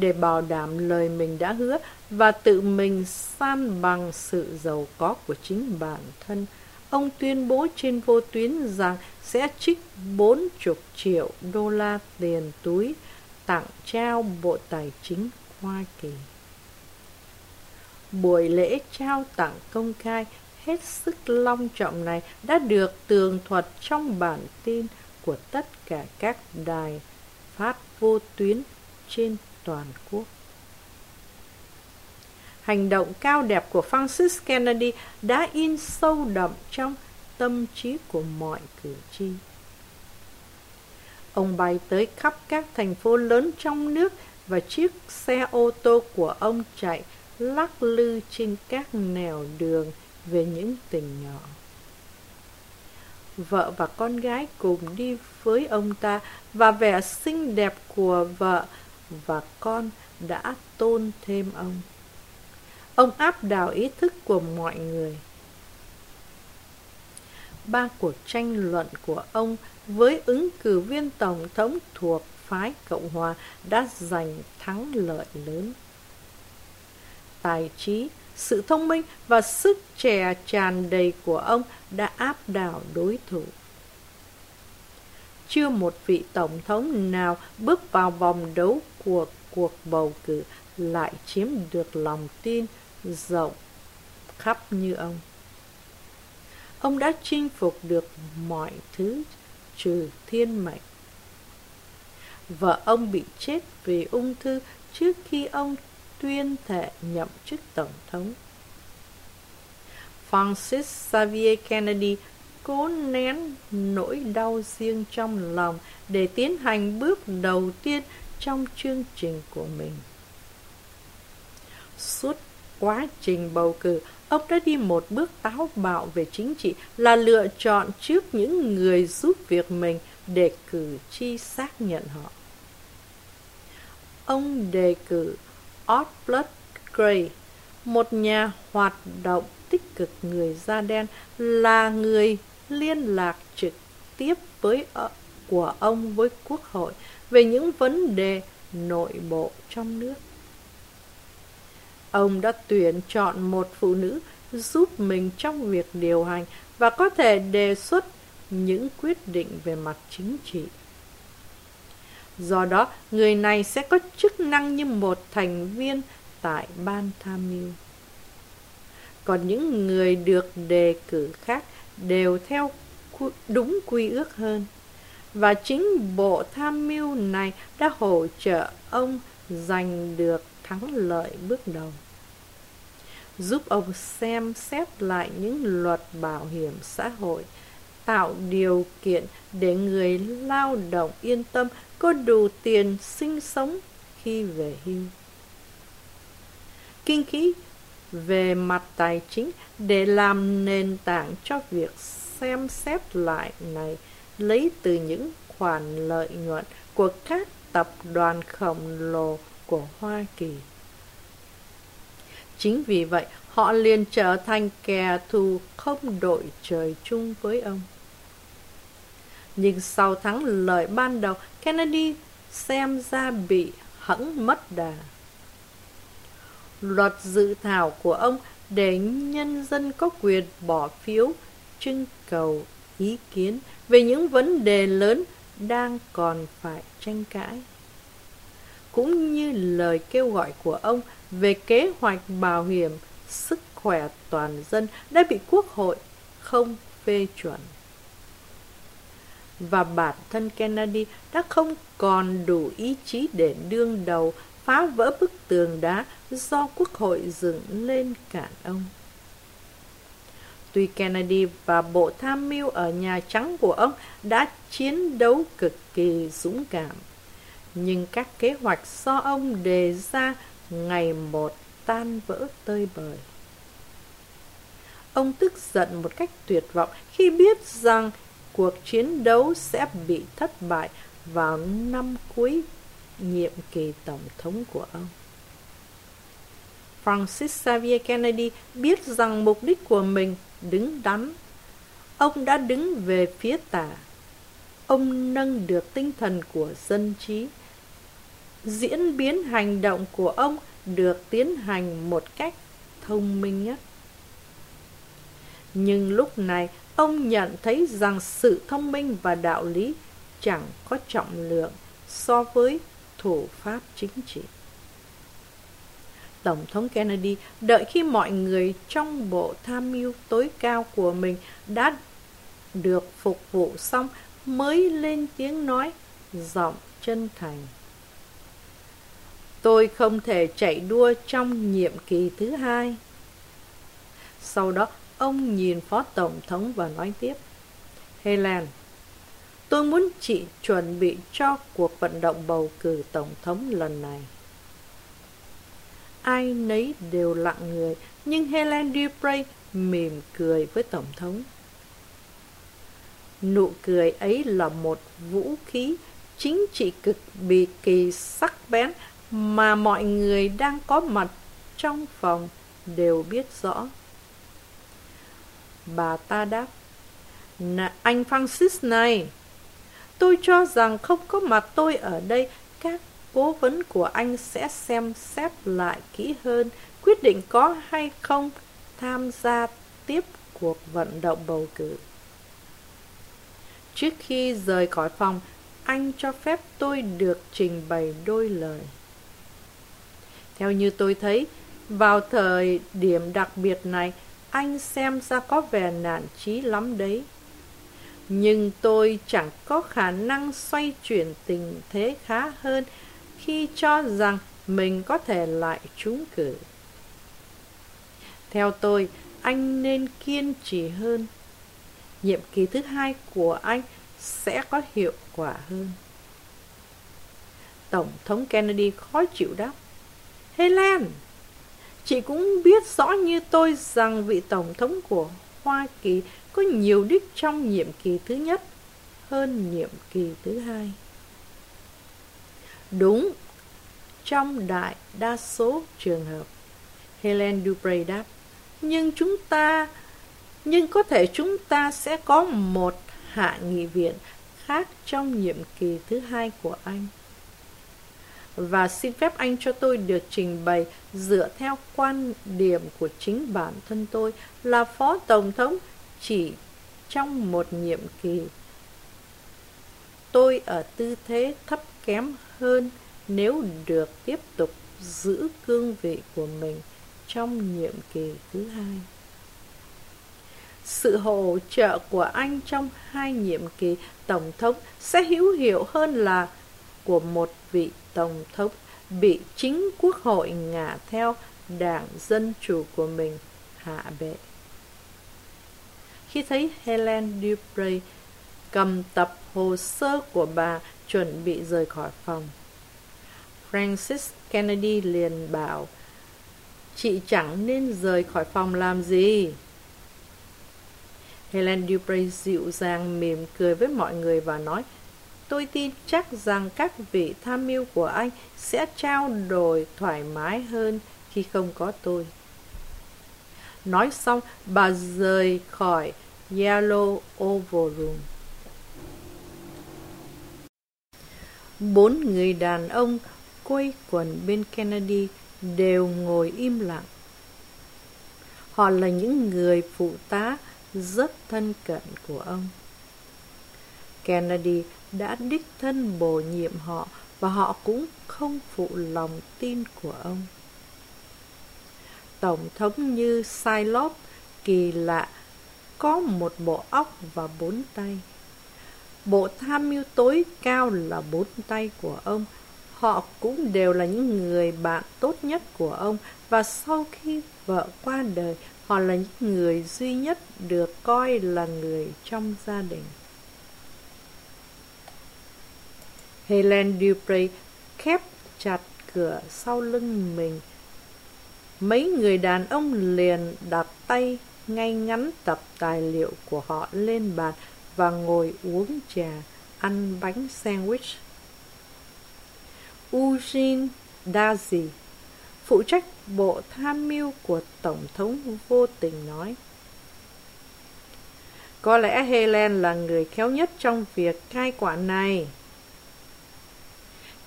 để bảo đảm lời mình đã hứa và tự mình san bằng sự giàu có của chính bản thân, ông tuyên bố trên vô tuyến rằng sẽ trích bốn chục triệu đô la tiền túi tặng trao Bộ Tài chính Hoa Kỳ. Buổi lễ trao tặng công khai, hết sức long trọng này đã được tường thuật trong bản tin của tất cả các đài phát vô tuyến trên toàn quốc. Hành động cao đẹp của Francis Kennedy đã in sâu đậm trong tâm trí của mọi cử tri. Ông bay tới khắp các thành phố lớn trong nước và chiếc xe ô tô của ông chạy lắc lư trên các nẻo đường về những tỉnh nhỏ. Vợ và con gái cùng đi với ông ta và vẻ xinh đẹp của vợ và con đã tôn thêm ông. Ông áp đảo ý thức của mọi người. Ba cuộc tranh luận của ông với ứng cử viên tổng thống thuộc phái Cộng hòa đã giành thắng lợi lớn. Tài trí, sự thông minh và sức trẻ tràn đầy của ông đã áp đảo đối thủ. Chưa một vị tổng thống nào bước vào vòng đấu của cuộc bầu cử lại chiếm được lòng tin rộng khắp như ông. Ông đã chinh phục được mọi thứ trừ thiên mệnh. Vợ ông bị chết vì ung thư trước khi ông tuyên thệ nhậm chức tổng thống. Francis Xavier Kennedy cố nén nỗi đau riêng trong lòng để tiến hành bước đầu tiên trong chương trình của mình. Suốt quá trình bầu cử, ông đã đi một bước táo bạo về chính trị là lựa chọn trước những người giúp việc mình để cử tri xác nhận họ. Ông đề cử Osbert Gray, một nhà hoạt động tích cực người da đen là người liên lạc trực tiếp với ờ, của ông với quốc hội về những vấn đề nội bộ trong nước. Ông đã tuyển chọn một phụ nữ giúp mình trong việc điều hành và có thể đề xuất những quyết định về mặt chính trị. Do đó, người này sẽ có chức năng như một thành viên tại ban tham mưu. Còn những người được đề cử khác đều theo đúng quy ước hơn. Và chính bộ tham mưu này đã hỗ trợ ông giành được thắng lợi bước đầu giúp ông xem xét lại những luật bảo hiểm xã hội tạo điều kiện để người lao động yên tâm có đủ tiền sinh sống khi về hưu kinh phí về mặt tài chính để làm nền tảng cho việc xem xét lại này lấy từ những khoản lợi nhuận của các tập đoàn khổng lồ của Hoa Kỳ. Chính vì vậy, họ liền trở thành kẻ thù không đội trời chung với ông. Nhưng sau thắng lợi ban đầu, Kennedy xem ra bị hẫng mất đà. Luật dự thảo của ông để nhân dân có quyền bỏ phiếu trưng cầu ý kiến về những vấn đề lớn đang còn phải tranh cãi cũng như lời kêu gọi của ông về kế hoạch bảo hiểm sức khỏe toàn dân đã bị quốc hội không phê chuẩn và bản thân Kennedy đã không còn đủ ý chí để đương đầu phá vỡ bức tường đá do quốc hội dựng lên cản ông. Tuy Kennedy và bộ tham mưu ở Nhà Trắng của ông đã chiến đấu cực kỳ dũng cảm, nhưng các kế hoạch do ông đề ra ngày một tan vỡ tơi bời. Ông tức giận một cách tuyệt vọng khi biết rằng cuộc chiến đấu sẽ bị thất bại vào năm cuối nhiệm kỳ tổng thống của ông. Francis Xavier Kennedy biết rằng mục đích của mình đứng đắn. Ông đã đứng về phía tả. Ông nâng được tinh thần của dân trí. Diễn biến hành động của ông được tiến hành một cách thông minh nhất. Nhưng lúc này, ông nhận thấy rằng sự thông minh và đạo lý chẳng có trọng lượng so với thủ pháp chính trị. Tổng thống Kennedy đợi khi mọi người trong bộ tham mưu tối cao của mình đã được phục vụ xong mới lên tiếng nói, giọng chân thành. Tôi không thể chạy đua trong nhiệm kỳ thứ hai. Sau đó, ông nhìn Phó Tổng thống và nói tiếp. Helen, tôi muốn chị chuẩn bị cho cuộc vận động bầu cử Tổng thống lần này. Ai nấy đều lặng người, nhưng Helen Dupre mỉm cười với Tổng thống. Nụ cười ấy là một vũ khí chính trị cực bị kỳ sắc bén mà mọi người đang có mặt trong phòng đều biết rõ. Bà ta đáp, anh Francis này, tôi cho rằng không có mặt tôi ở đây, các cố vấn của anh sẽ xem xét lại kỹ hơn, quyết định có hay không tham gia tiếp cuộc vận động bầu cử. Trước khi rời khỏi phòng, anh cho phép tôi được trình bày đôi lời. Theo như tôi thấy, vào thời điểm đặc biệt này, anh xem ra có vẻ nản trí lắm đấy. Nhưng tôi chẳng có khả năng xoay chuyển tình thế khá hơn khi cho rằng mình có thể lại trúng cử. Theo tôi, anh nên kiên trì hơn. Nhiệm kỳ thứ hai của anh sẽ có hiệu quả hơn. Tổng thống Kennedy khó chịu đáp. Helen, chị cũng biết rõ như tôi rằng vị Tổng thống của Hoa Kỳ có nhiều đích trong nhiệm kỳ thứ nhất hơn nhiệm kỳ thứ hai. Đúng, trong đại đa số trường hợp, Helen Dupre đáp, nhưng chúng ta, nhưng có thể chúng ta sẽ có một hạ nghị viện khác trong nhiệm kỳ thứ hai của anh và xin phép anh cho tôi được trình bày dựa theo quan điểm của chính bản thân tôi là phó tổng thống chỉ trong một nhiệm kỳ. Tôi ở tư thế thấp kém hơn nếu được tiếp tục giữ cương vị của mình trong nhiệm kỳ thứ hai. Sự hỗ trợ của anh trong hai nhiệm kỳ tổng thống sẽ hữu hiệu hơn là của một vị tổng thống bị chính quốc hội ngả theo đảng Dân Chủ của mình hạ bệ. Khi thấy Helen Dupre cầm tập hồ sơ của bà chuẩn bị rời khỏi phòng, Francis Kennedy liền bảo, Chị chẳng nên rời khỏi phòng làm gì. Helen Dupre dịu dàng mỉm cười với mọi người và nói, Tôi tin chắc rằng các vị tham mưu của anh sẽ trao đổi thoải mái hơn khi không có tôi. Nói xong, bà rời khỏi Yellow Oval Room. Bốn người đàn ông quay quần bên Kennedy đều ngồi im lặng. Họ là những người phụ tá rất thân cận của ông. Kennedy đã đích thân bổ nhiệm họ và họ cũng không phụ lòng tin của ông. Tổng thống như Cyclops kỳ lạ có một bộ óc và bốn tay. Bộ tham mưu tối cao là bốn tay của ông. Họ cũng đều là những người bạn tốt nhất của ông và sau khi vợ qua đời, họ là những người duy nhất được coi là người trong gia đình. Helen Dupre khép chặt cửa sau lưng mình. Mấy người đàn ông liền đặt tay ngay ngắn tập tài liệu của họ lên bàn và ngồi uống trà, ăn bánh sandwich. Eugene Dazi, phụ trách bộ tham mưu của Tổng thống vô tình nói. Có lẽ Helen là người khéo nhất trong việc cai quản này.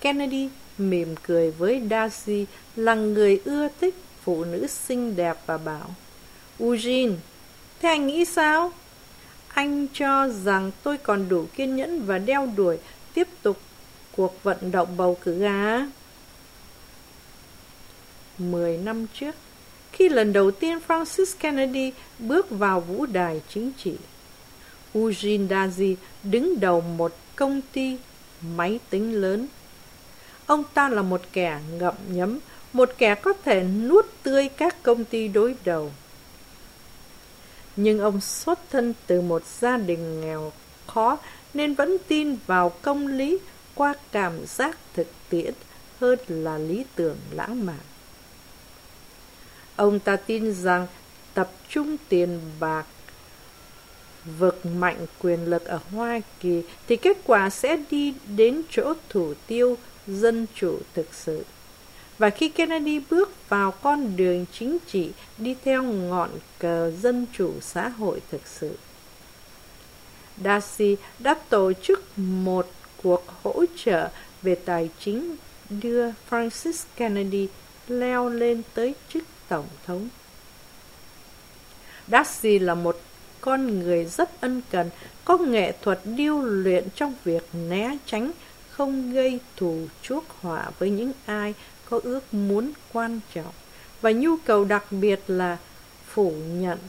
Kennedy mỉm cười với Darcy là người ưa thích phụ nữ xinh đẹp và bảo Eugene, thế anh nghĩ sao? Anh cho rằng tôi còn đủ kiên nhẫn và đeo đuổi tiếp tục cuộc vận động bầu cử à? Mười năm trước, khi lần đầu tiên Francis Kennedy bước vào vũ đài chính trị, Eugene Dazi đứng đầu một công ty máy tính lớn. Ông ta là một kẻ ngậm nhấm, một kẻ có thể nuốt tươi các công ty đối đầu. Nhưng ông xuất thân từ một gia đình nghèo khó nên vẫn tin vào công lý qua cảm giác thực tiễn hơn là lý tưởng lãng mạn. Ông ta tin rằng tập trung tiền bạc vực mạnh quyền lực ở Hoa Kỳ thì kết quả sẽ đi đến chỗ thủ tiêu dân chủ thực sự. Và khi Kennedy bước vào con đường chính trị đi theo ngọn cờ dân chủ xã hội thực sự, Darcy đã tổ chức một cuộc hỗ trợ về tài chính đưa Francis Kennedy leo lên tới chức tổng thống. Darcy là một con người rất ân cần, có nghệ thuật điêu luyện trong việc né tránh, không gây thù chuốc họa với những ai có ước muốn quan trọng và nhu cầu đặc biệt là phủ nhận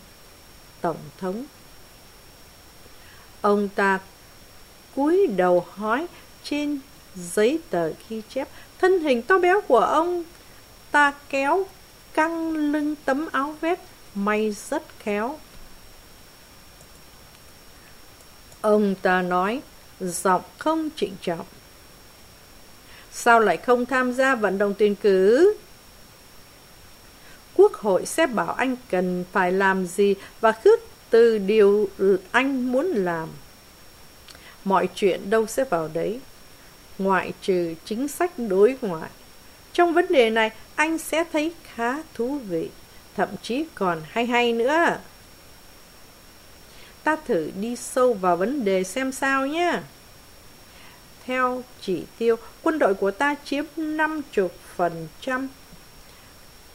tổng thống. Ông ta cúi đầu hói trên giấy tờ ghi chép thân hình to béo của ông ta kéo căng lưng tấm áo vest may rất khéo Ông ta nói, giọng không trịnh trọng. Sao lại không tham gia vận động tuyển cử? Quốc hội sẽ bảo anh cần phải làm gì và khước từ điều anh muốn làm. Mọi chuyện đâu sẽ vào đấy, ngoại trừ chính sách đối ngoại. Trong vấn đề này, anh sẽ thấy khá thú vị, thậm chí còn hay hay nữa ta thử đi sâu vào vấn đề xem sao nhé. Theo chỉ tiêu, quân đội của ta chiếm 50%.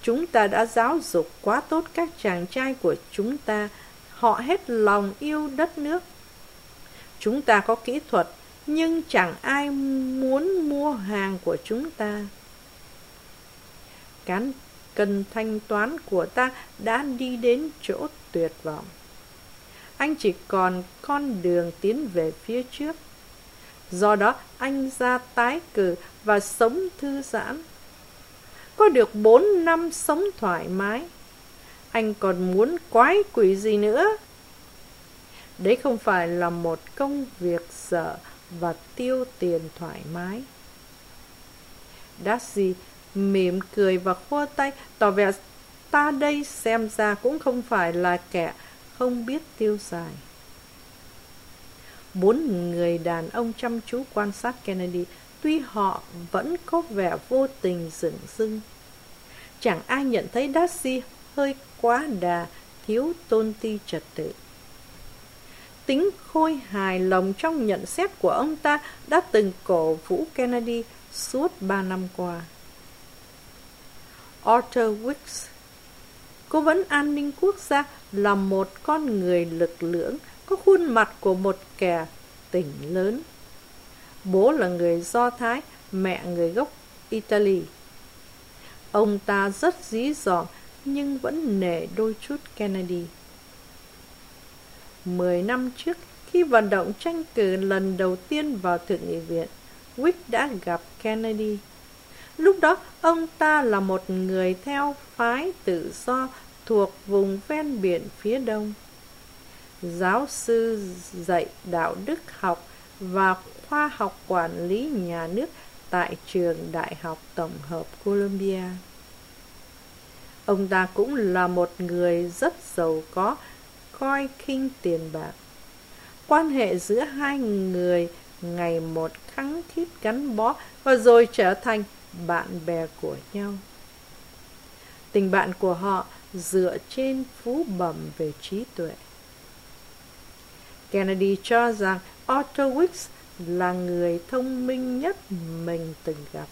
Chúng ta đã giáo dục quá tốt các chàng trai của chúng ta. Họ hết lòng yêu đất nước. Chúng ta có kỹ thuật, nhưng chẳng ai muốn mua hàng của chúng ta. Cán cân thanh toán của ta đã đi đến chỗ tuyệt vọng anh chỉ còn con đường tiến về phía trước. Do đó, anh ra tái cử và sống thư giãn. Có được bốn năm sống thoải mái. Anh còn muốn quái quỷ gì nữa? Đấy không phải là một công việc dở và tiêu tiền thoải mái. Darcy mỉm cười và khua tay, tỏ vẻ ta đây xem ra cũng không phải là kẻ không biết tiêu xài. Bốn người đàn ông chăm chú quan sát Kennedy, tuy họ vẫn có vẻ vô tình dửng dưng. Chẳng ai nhận thấy Darcy hơi quá đà, thiếu tôn ti trật tự. Tính khôi hài lòng trong nhận xét của ông ta đã từng cổ vũ Kennedy suốt ba năm qua. Arthur Wicks Cố vấn an ninh quốc gia là một con người lực lưỡng, có khuôn mặt của một kẻ tỉnh lớn. Bố là người Do Thái, mẹ người gốc Italy. Ông ta rất dí dỏm nhưng vẫn nể đôi chút Kennedy. Mười năm trước, khi vận động tranh cử lần đầu tiên vào Thượng nghị viện, Wick đã gặp Kennedy. Lúc đó, ông ta là một người theo phái tự do thuộc vùng ven biển phía đông. Giáo sư dạy đạo đức học và khoa học quản lý nhà nước tại trường Đại học Tổng hợp Columbia. Ông ta cũng là một người rất giàu có, coi khinh tiền bạc. Quan hệ giữa hai người ngày một khăng khít gắn bó và rồi trở thành bạn bè của nhau. Tình bạn của họ dựa trên phú bẩm về trí tuệ. Kennedy cho rằng Otto Wicks là người thông minh nhất mình từng gặp.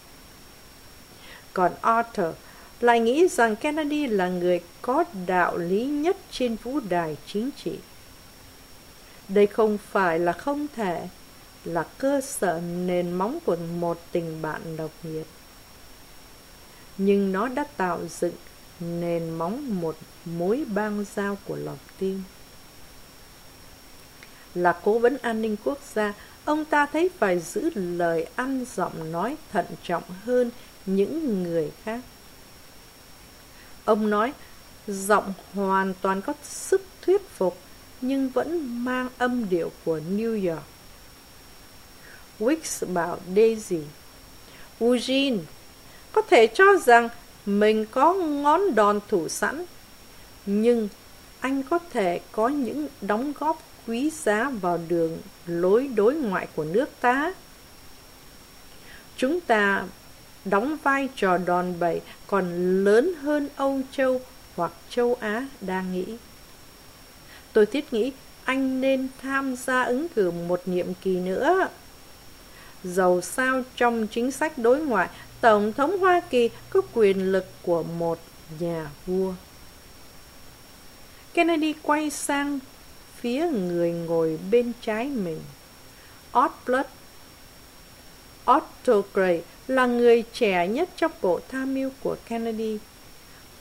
Còn Arthur lại nghĩ rằng Kennedy là người có đạo lý nhất trên vũ đài chính trị. Đây không phải là không thể, là cơ sở nền móng của một tình bạn độc nghiệp. Nhưng nó đã tạo dựng nền móng một mối bang giao của lòng tin. Là cố vấn an ninh quốc gia, ông ta thấy phải giữ lời ăn giọng nói thận trọng hơn những người khác. Ông nói, giọng hoàn toàn có sức thuyết phục, nhưng vẫn mang âm điệu của New York. Wicks bảo Daisy, Eugene, có thể cho rằng mình có ngón đòn thủ sẵn, nhưng anh có thể có những đóng góp quý giá vào đường lối đối ngoại của nước ta. Chúng ta đóng vai trò đòn bẩy còn lớn hơn Âu Châu hoặc châu Á đang nghĩ. Tôi thiết nghĩ anh nên tham gia ứng cử một nhiệm kỳ nữa. Dầu sao trong chính sách đối ngoại, Tổng thống Hoa Kỳ có quyền lực của một nhà vua. Kennedy quay sang phía người ngồi bên trái mình. Otblood Otto Gray là người trẻ nhất trong bộ tham mưu của Kennedy.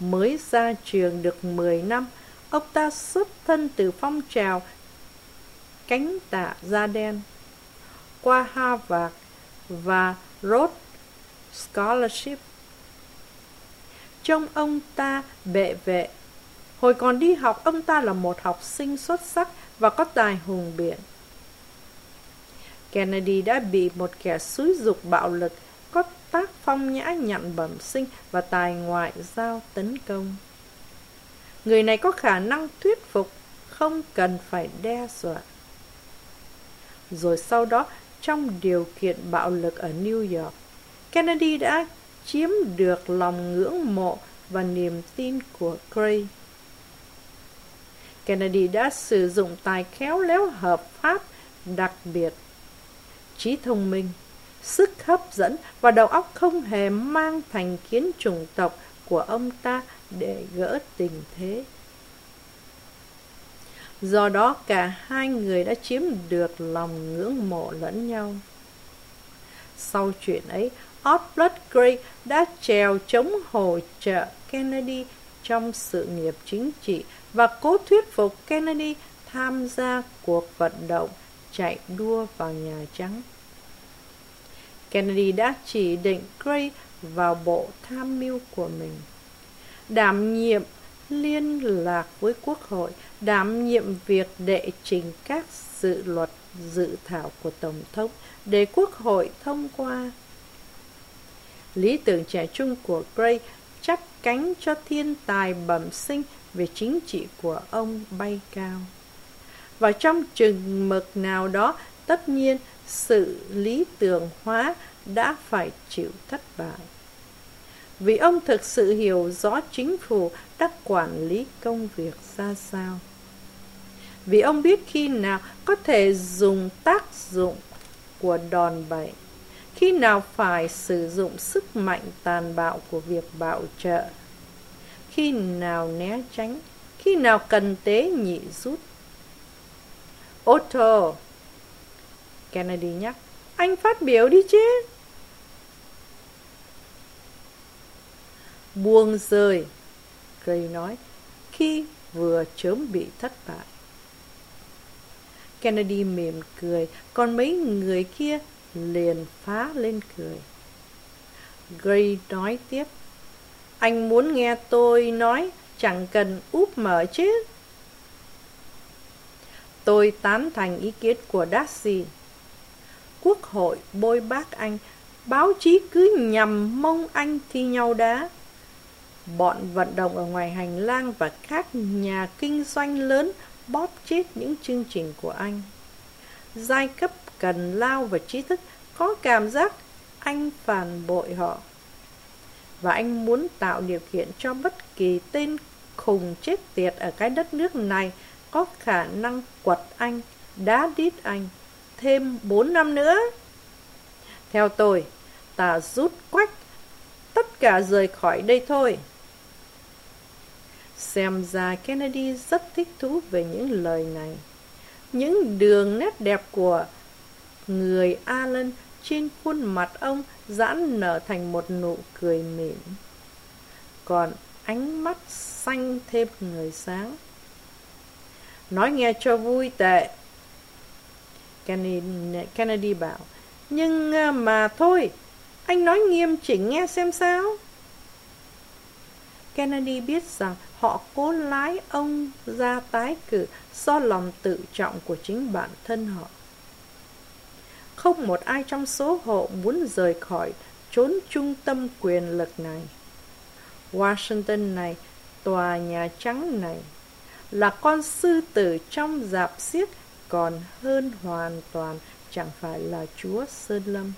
Mới ra trường được 10 năm, ông ta xuất thân từ phong trào cánh tả da đen. Qua Harvard và Rhodes Scholarship. Trong ông ta bệ vệ. Hồi còn đi học, ông ta là một học sinh xuất sắc và có tài hùng biện. Kennedy đã bị một kẻ xúi dục bạo lực có tác phong nhã nhặn bẩm sinh và tài ngoại giao tấn công. Người này có khả năng thuyết phục, không cần phải đe dọa. Rồi sau đó, trong điều kiện bạo lực ở New York, Kennedy đã chiếm được lòng ngưỡng mộ và niềm tin của Gray. Kennedy đã sử dụng tài khéo léo hợp pháp đặc biệt, trí thông minh, sức hấp dẫn và đầu óc không hề mang thành kiến chủng tộc của ông ta để gỡ tình thế. Do đó cả hai người đã chiếm được lòng ngưỡng mộ lẫn nhau. Sau chuyện ấy, Osblood Gray đã trèo chống hỗ trợ Kennedy trong sự nghiệp chính trị và cố thuyết phục Kennedy tham gia cuộc vận động chạy đua vào Nhà Trắng. Kennedy đã chỉ định Gray vào bộ tham mưu của mình. Đảm nhiệm liên lạc với Quốc hội, đảm nhiệm việc đệ trình các dự luật dự thảo của Tổng thống để Quốc hội thông qua. Lý tưởng trẻ trung của Gray cánh cho thiên tài bẩm sinh về chính trị của ông bay cao. Và trong chừng mực nào đó, tất nhiên sự lý tưởng hóa đã phải chịu thất bại. Vì ông thực sự hiểu rõ chính phủ đã quản lý công việc ra sao. Vì ông biết khi nào có thể dùng tác dụng của đòn bẩy, khi nào phải sử dụng sức mạnh tàn bạo của việc bạo trợ, khi nào né tránh, khi nào cần tế nhị rút. Otto, Kennedy nhắc, anh phát biểu đi chứ. Buông rơi, Gray nói, khi vừa chớm bị thất bại. Kennedy mỉm cười, còn mấy người kia liền phá lên cười. Gray nói tiếp, anh muốn nghe tôi nói chẳng cần úp mở chứ. Tôi tán thành ý kiến của Darcy. Quốc hội bôi bác anh, báo chí cứ nhằm mông anh thi nhau đá. Bọn vận động ở ngoài hành lang và các nhà kinh doanh lớn bóp chết những chương trình của anh. Giai cấp cần lao và trí thức có cảm giác anh phản bội họ. Và anh muốn tạo điều kiện cho bất kỳ tên khùng chết tiệt ở cái đất nước này có khả năng quật anh, đá đít anh thêm 4 năm nữa. Theo tôi, ta rút quách, tất cả rời khỏi đây thôi. Xem ra Kennedy rất thích thú về những lời này. Những đường nét đẹp của người Alan trên khuôn mặt ông giãn nở thành một nụ cười mỉm. Còn ánh mắt xanh thêm người sáng. Nói nghe cho vui tệ. Kennedy bảo. Nhưng à, mà thôi, anh nói nghiêm chỉnh nghe xem sao. Kennedy biết rằng họ cố lái ông ra tái cử do lòng tự trọng của chính bản thân họ. Không một ai trong số họ muốn rời khỏi trốn trung tâm quyền lực này. Washington này, tòa Nhà Trắng này, là con sư tử trong dạp xiếc còn hơn hoàn toàn chẳng phải là chúa Sơn Lâm.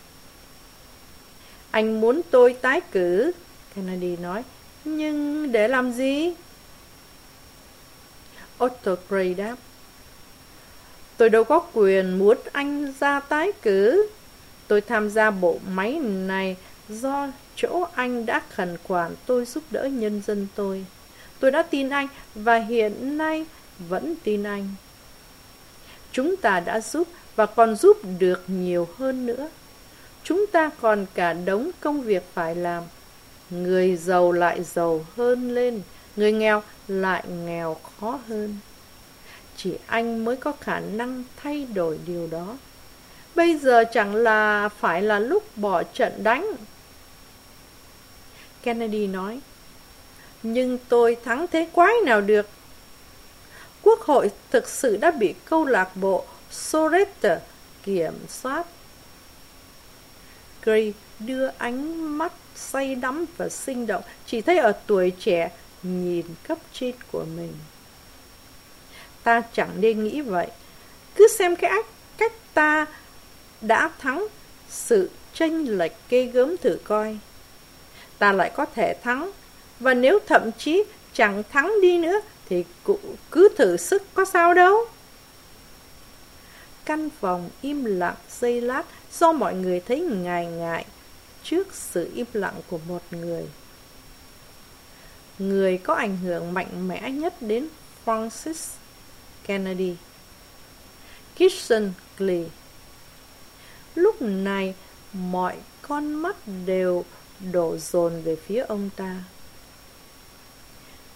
Anh muốn tôi tái cử, Kennedy nói, nhưng để làm gì? Otto Gray đáp, Tôi đâu có quyền muốn anh ra tái cử. Tôi tham gia bộ máy này do chỗ anh đã khẩn khoản tôi giúp đỡ nhân dân tôi. Tôi đã tin anh và hiện nay vẫn tin anh. Chúng ta đã giúp và còn giúp được nhiều hơn nữa. Chúng ta còn cả đống công việc phải làm. Người giàu lại giàu hơn lên, người nghèo lại nghèo khó hơn. Chỉ anh mới có khả năng thay đổi điều đó. Bây giờ chẳng là phải là lúc bỏ trận đánh. Kennedy nói, nhưng tôi thắng thế quái nào được. Quốc hội thực sự đã bị câu lạc bộ Soreter kiểm soát. Gray đưa ánh mắt say đắm và sinh động, chỉ thấy ở tuổi trẻ nhìn cấp trên của mình. Ta chẳng nên nghĩ vậy. Cứ xem cái ác cách ta đã thắng sự tranh lệch kê gớm thử coi. Ta lại có thể thắng, và nếu thậm chí chẳng thắng đi nữa thì cũng cứ thử sức có sao đâu. Căn phòng im lặng giây lát do mọi người thấy ngại ngại trước sự im lặng của một người. Người có ảnh hưởng mạnh mẽ nhất đến Francis Kennedy. Kitson Glee Lúc này, mọi con mắt đều đổ dồn về phía ông ta.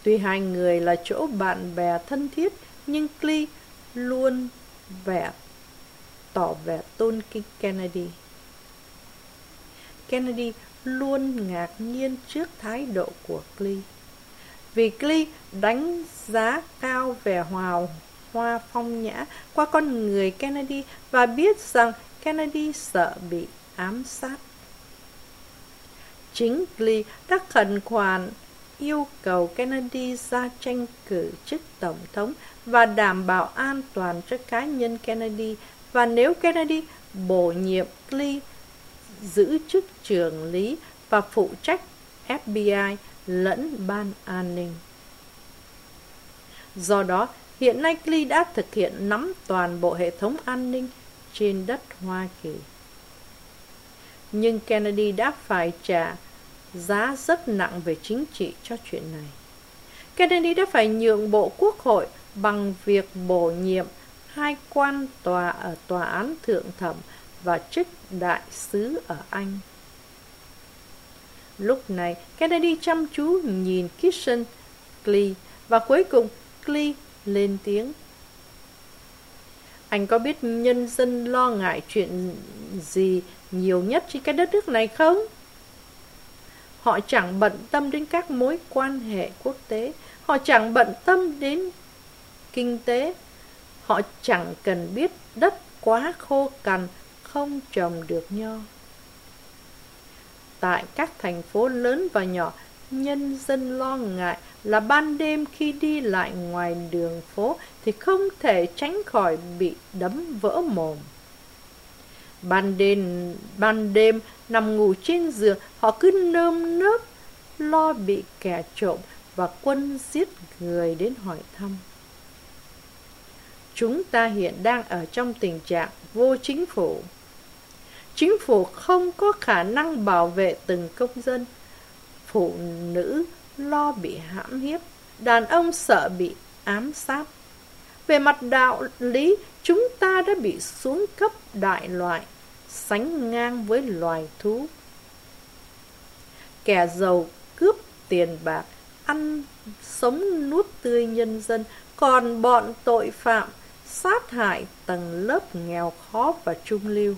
Tuy hai người là chỗ bạn bè thân thiết, Nhưng Klee luôn vẻ, tỏ vẻ tôn kính Kennedy. Kennedy luôn ngạc nhiên trước thái độ của Klee. vì Klee đánh giá cao vẻ hòa hoa phong nhã qua con người Kennedy và biết rằng Kennedy sợ bị ám sát. Chính Glee đã khẩn khoản yêu cầu Kennedy ra tranh cử chức tổng thống và đảm bảo an toàn cho cá nhân Kennedy và nếu Kennedy bổ nhiệm Glee giữ chức trưởng lý và phụ trách FBI lẫn ban an ninh. Do đó, hiện nay Lee đã thực hiện nắm toàn bộ hệ thống an ninh trên đất Hoa Kỳ. Nhưng Kennedy đã phải trả giá rất nặng về chính trị cho chuyện này. Kennedy đã phải nhượng bộ quốc hội bằng việc bổ nhiệm hai quan tòa ở tòa án thượng thẩm và chức đại sứ ở Anh. Lúc này, Kennedy chăm chú nhìn Kitchen, Glee và cuối cùng Glee lên tiếng. Anh có biết nhân dân lo ngại chuyện gì nhiều nhất trên cái đất nước này không? Họ chẳng bận tâm đến các mối quan hệ quốc tế, họ chẳng bận tâm đến kinh tế, họ chẳng cần biết đất quá khô cằn, không trồng được nho. Tại các thành phố lớn và nhỏ, nhân dân lo ngại là ban đêm khi đi lại ngoài đường phố thì không thể tránh khỏi bị đấm vỡ mồm. Ban đêm, ban đêm nằm ngủ trên giường, họ cứ nơm nớp lo bị kẻ trộm và quân giết người đến hỏi thăm. Chúng ta hiện đang ở trong tình trạng vô chính phủ. Chính phủ không có khả năng bảo vệ từng công dân. Phụ nữ lo bị hãm hiếp, đàn ông sợ bị ám sát. Về mặt đạo lý, chúng ta đã bị xuống cấp đại loại, sánh ngang với loài thú. Kẻ giàu cướp tiền bạc, ăn sống nuốt tươi nhân dân, còn bọn tội phạm sát hại tầng lớp nghèo khó và trung lưu.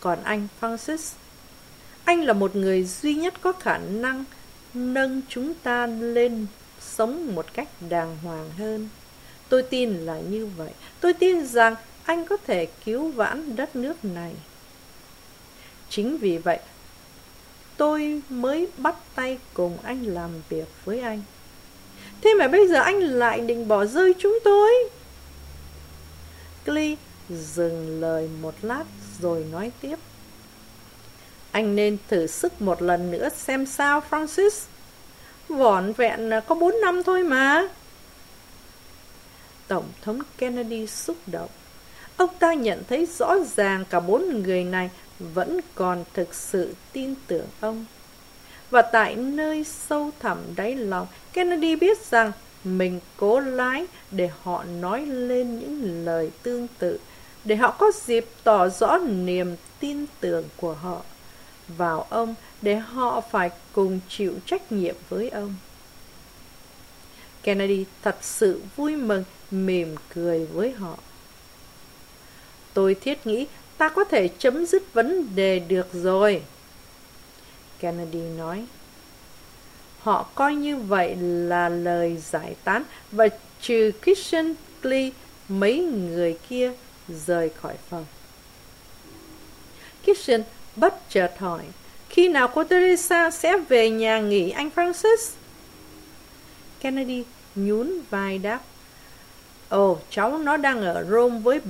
Còn anh Francis, anh là một người duy nhất có khả năng nâng chúng ta lên sống một cách đàng hoàng hơn. Tôi tin là như vậy. Tôi tin rằng anh có thể cứu vãn đất nước này. Chính vì vậy, tôi mới bắt tay cùng anh làm việc với anh. Thế mà bây giờ anh lại định bỏ rơi chúng tôi. Glee dừng lời một lát rồi nói tiếp. Anh nên thử sức một lần nữa xem sao, Francis. Vỏn vẹn có bốn năm thôi mà. Tổng thống Kennedy xúc động. Ông ta nhận thấy rõ ràng cả bốn người này vẫn còn thực sự tin tưởng ông. Và tại nơi sâu thẳm đáy lòng, Kennedy biết rằng mình cố lái để họ nói lên những lời tương tự, để họ có dịp tỏ rõ niềm tin tưởng của họ vào ông, để họ phải cùng chịu trách nhiệm với ông. Kennedy thật sự vui mừng, mỉm cười với họ. Tôi thiết nghĩ ta có thể chấm dứt vấn đề được rồi. Kennedy nói. Họ coi như vậy là lời giải tán và trừ Christian Klee mấy người kia rời khỏi phòng. Christian bất chợt hỏi, khi nào cô Teresa sẽ về nhà nghỉ anh Francis? Kennedy nhún vai đáp, Ồ, cháu nó đang ở Rome với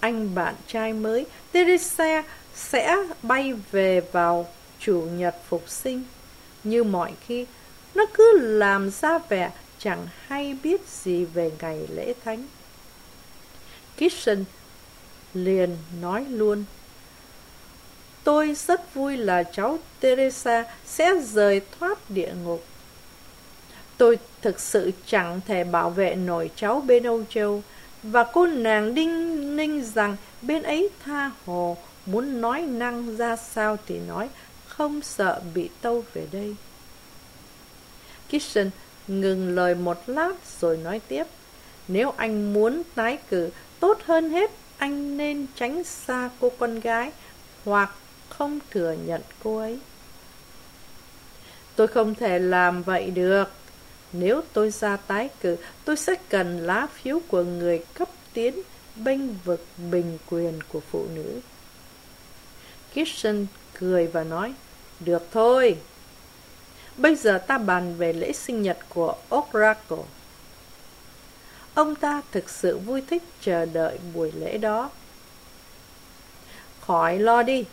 anh bạn trai mới. Teresa sẽ bay về vào chủ nhật phục sinh. Như mọi khi, nó cứ làm ra vẻ chẳng hay biết gì về ngày lễ thánh. Kitchen liền nói luôn. Tôi rất vui là cháu Teresa sẽ rời thoát địa ngục. Tôi thực sự chẳng thể bảo vệ nổi cháu bên Âu Châu, và cô nàng đinh ninh rằng bên ấy tha hồ muốn nói năng ra sao thì nói, không sợ bị tâu về đây. Kitchen ngừng lời một lát rồi nói tiếp. Nếu anh muốn tái cử, tốt hơn hết anh nên tránh xa cô con gái hoặc không thừa nhận cô ấy. Tôi không thể làm vậy được. Nếu tôi ra tái cử, tôi sẽ cần lá phiếu của người cấp tiến bênh vực bình quyền của phụ nữ. Kirsten cười và nói, được thôi. Bây giờ ta bàn về lễ sinh nhật của Oracle. Ông ta thực sự vui thích chờ đợi buổi lễ đó. Khỏi lo đi,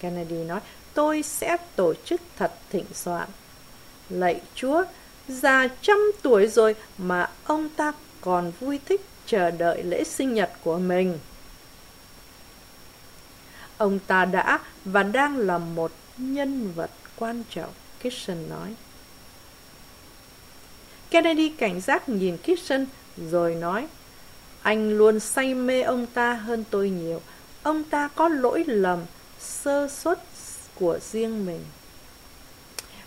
Kennedy nói, tôi sẽ tổ chức thật thịnh soạn. Lạy Chúa, già trăm tuổi rồi mà ông ta còn vui thích chờ đợi lễ sinh nhật của mình. Ông ta đã và đang là một nhân vật quan trọng, Kitchen nói. Kennedy cảnh giác nhìn Kitchen rồi nói, anh luôn say mê ông ta hơn tôi nhiều. Ông ta có lỗi lầm, sơ suất của riêng mình.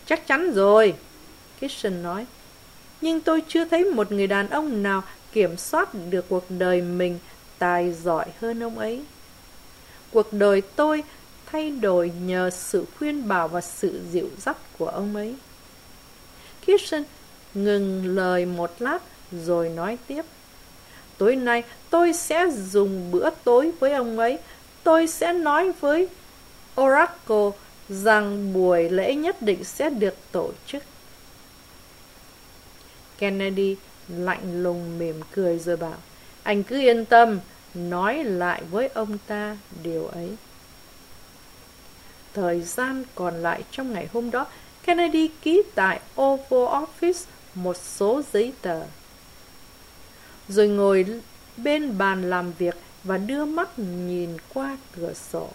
Chắc chắn rồi, Kitchen nói. Nhưng tôi chưa thấy một người đàn ông nào kiểm soát được cuộc đời mình tài giỏi hơn ông ấy. Cuộc đời tôi thay đổi nhờ sự khuyên bảo và sự dịu dắt của ông ấy. Kitchen ngừng lời một lát rồi nói tiếp. Tối nay tôi sẽ dùng bữa tối với ông ấy. Tôi sẽ nói với Oracle rằng buổi lễ nhất định sẽ được tổ chức. Kennedy lạnh lùng mỉm cười rồi bảo, Anh cứ yên tâm, Nói lại với ông ta điều ấy Thời gian còn lại trong ngày hôm đó, Kennedy ký tại Oval Office một số giấy tờ, Rồi ngồi bên bàn làm việc Và đưa mắt nhìn qua cửa sổ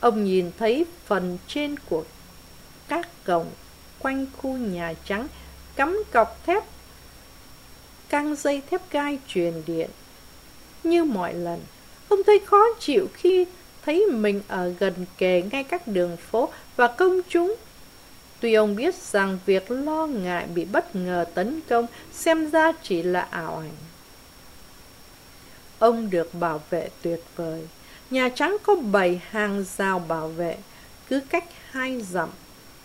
Ông nhìn thấy phần trên của các cổng quanh khu Nhà Trắng cắm cọc thép căng dây thép gai truyền điện. Như mọi lần, ông thấy khó chịu khi thấy mình ở gần kề ngay các đường phố và công chúng. Tuy ông biết rằng việc lo ngại bị bất ngờ tấn công xem ra chỉ là ảo ảnh. Ông được bảo vệ tuyệt vời. Nhà Trắng có bảy hàng rào bảo vệ, cứ cách hai dặm.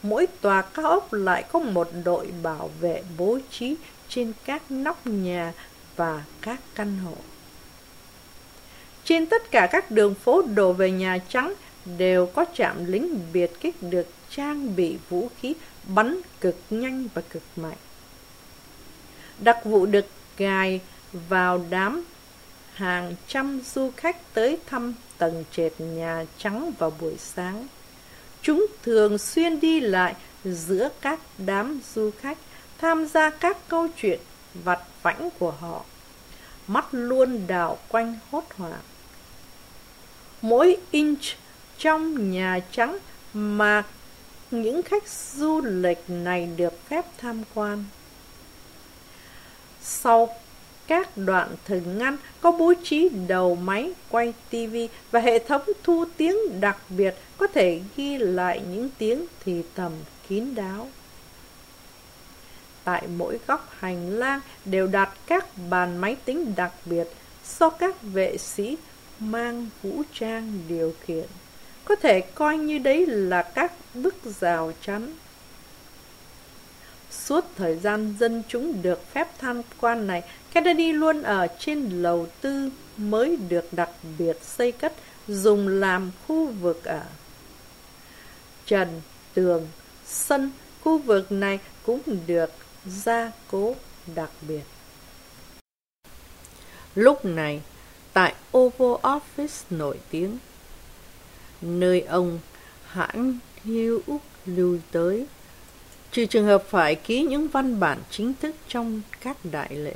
Mỗi tòa cao ốc lại có một đội bảo vệ bố trí trên các nóc nhà và các căn hộ. Trên tất cả các đường phố đổ về Nhà Trắng đều có trạm lính biệt kích được trang bị vũ khí bắn cực nhanh và cực mạnh. Đặc vụ được gài vào đám hàng trăm du khách tới thăm tầng trệt Nhà Trắng vào buổi sáng. Chúng thường xuyên đi lại giữa các đám du khách, tham gia các câu chuyện vặt vãnh của họ. Mắt luôn đảo quanh hốt hoảng. Mỗi inch trong Nhà Trắng mà những khách du lịch này được phép tham quan. Sau các đoạn thừng ngăn có bố trí đầu máy quay TV và hệ thống thu tiếng đặc biệt có thể ghi lại những tiếng thì thầm kín đáo. Tại mỗi góc hành lang đều đặt các bàn máy tính đặc biệt do các vệ sĩ mang vũ trang điều khiển. Có thể coi như đấy là các bức rào chắn. Suốt thời gian dân chúng được phép tham quan này, Kennedy luôn ở trên lầu tư mới được đặc biệt xây cất dùng làm khu vực ở. Trần, tường, sân, khu vực này cũng được gia cố đặc biệt. Lúc này, tại Oval Office nổi tiếng, nơi ông hãng Hugh lưu tới, trừ trường hợp phải ký những văn bản chính thức trong các đại lễ.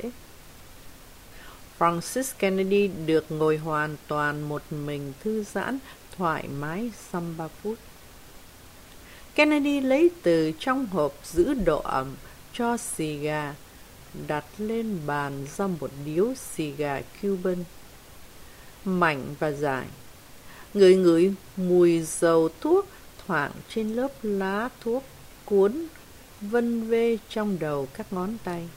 Francis Kennedy được ngồi hoàn toàn một mình thư giãn, thoải mái xăm ba phút. Kennedy lấy từ trong hộp giữ độ ẩm cho xì gà, đặt lên bàn ra một điếu xì gà Cuban, mảnh và dài. người ngửi mùi dầu thuốc thoảng trên lớp lá thuốc cuốn vân vê trong đầu các ngón tay.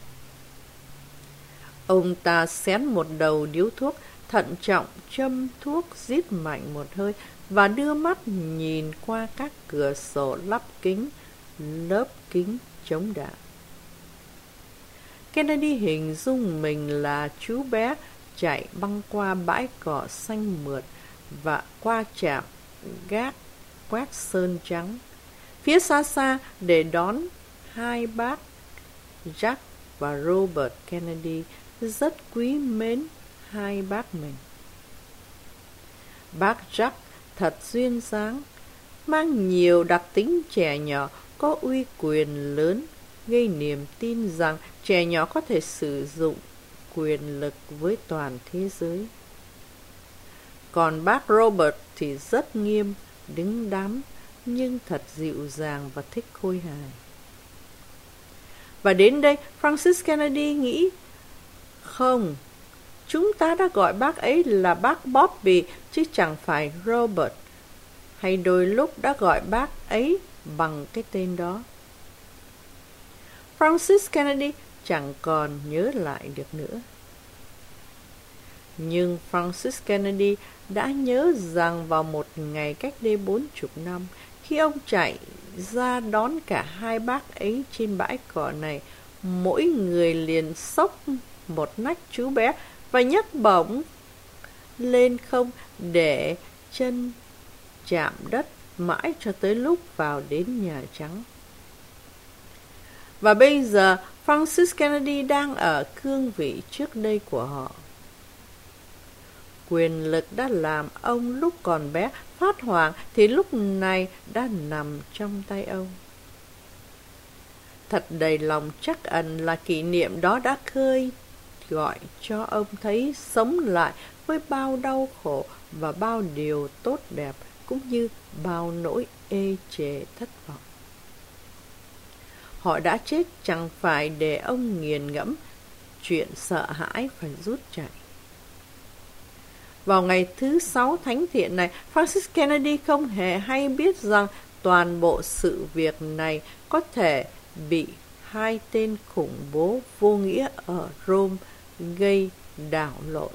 Ông ta xén một đầu điếu thuốc, thận trọng châm thuốc rít mạnh một hơi và đưa mắt nhìn qua các cửa sổ lắp kính, lớp kính chống đạn. Kennedy hình dung mình là chú bé chạy băng qua bãi cỏ xanh mượt và qua trạm gác quét sơn trắng. Phía xa xa để đón hai bác Jack và Robert Kennedy rất quý mến hai bác mình. Bác Jack thật duyên dáng, mang nhiều đặc tính trẻ nhỏ có uy quyền lớn, gây niềm tin rằng trẻ nhỏ có thể sử dụng quyền lực với toàn thế giới. Còn bác Robert thì rất nghiêm, đứng đắn, nhưng thật dịu dàng và thích khôi hài. Và đến đây, Francis Kennedy nghĩ, không, chúng ta đã gọi bác ấy là bác Bobby chứ chẳng phải Robert. Hay đôi lúc đã gọi bác ấy bằng cái tên đó. Francis Kennedy chẳng còn nhớ lại được nữa. Nhưng Francis Kennedy đã nhớ rằng vào một ngày cách đây bốn chục năm, khi ông chạy ra đón cả hai bác ấy trên bãi cỏ này, mỗi người liền sốc một nách chú bé và nhấc bổng lên không để chân chạm đất mãi cho tới lúc vào đến Nhà Trắng. Và bây giờ, Francis Kennedy đang ở cương vị trước đây của họ. Quyền lực đã làm ông lúc còn bé phát hoảng thì lúc này đã nằm trong tay ông. Thật đầy lòng chắc ẩn là kỷ niệm đó đã khơi, gọi cho ông thấy sống lại với bao đau khổ và bao điều tốt đẹp cũng như bao nỗi ê chề thất vọng. Họ đã chết chẳng phải để ông nghiền ngẫm, chuyện sợ hãi phải rút chạy. Vào ngày thứ sáu thánh thiện này, Francis Kennedy không hề hay biết rằng toàn bộ sự việc này có thể bị hai tên khủng bố vô nghĩa ở Rome gây đảo lộn.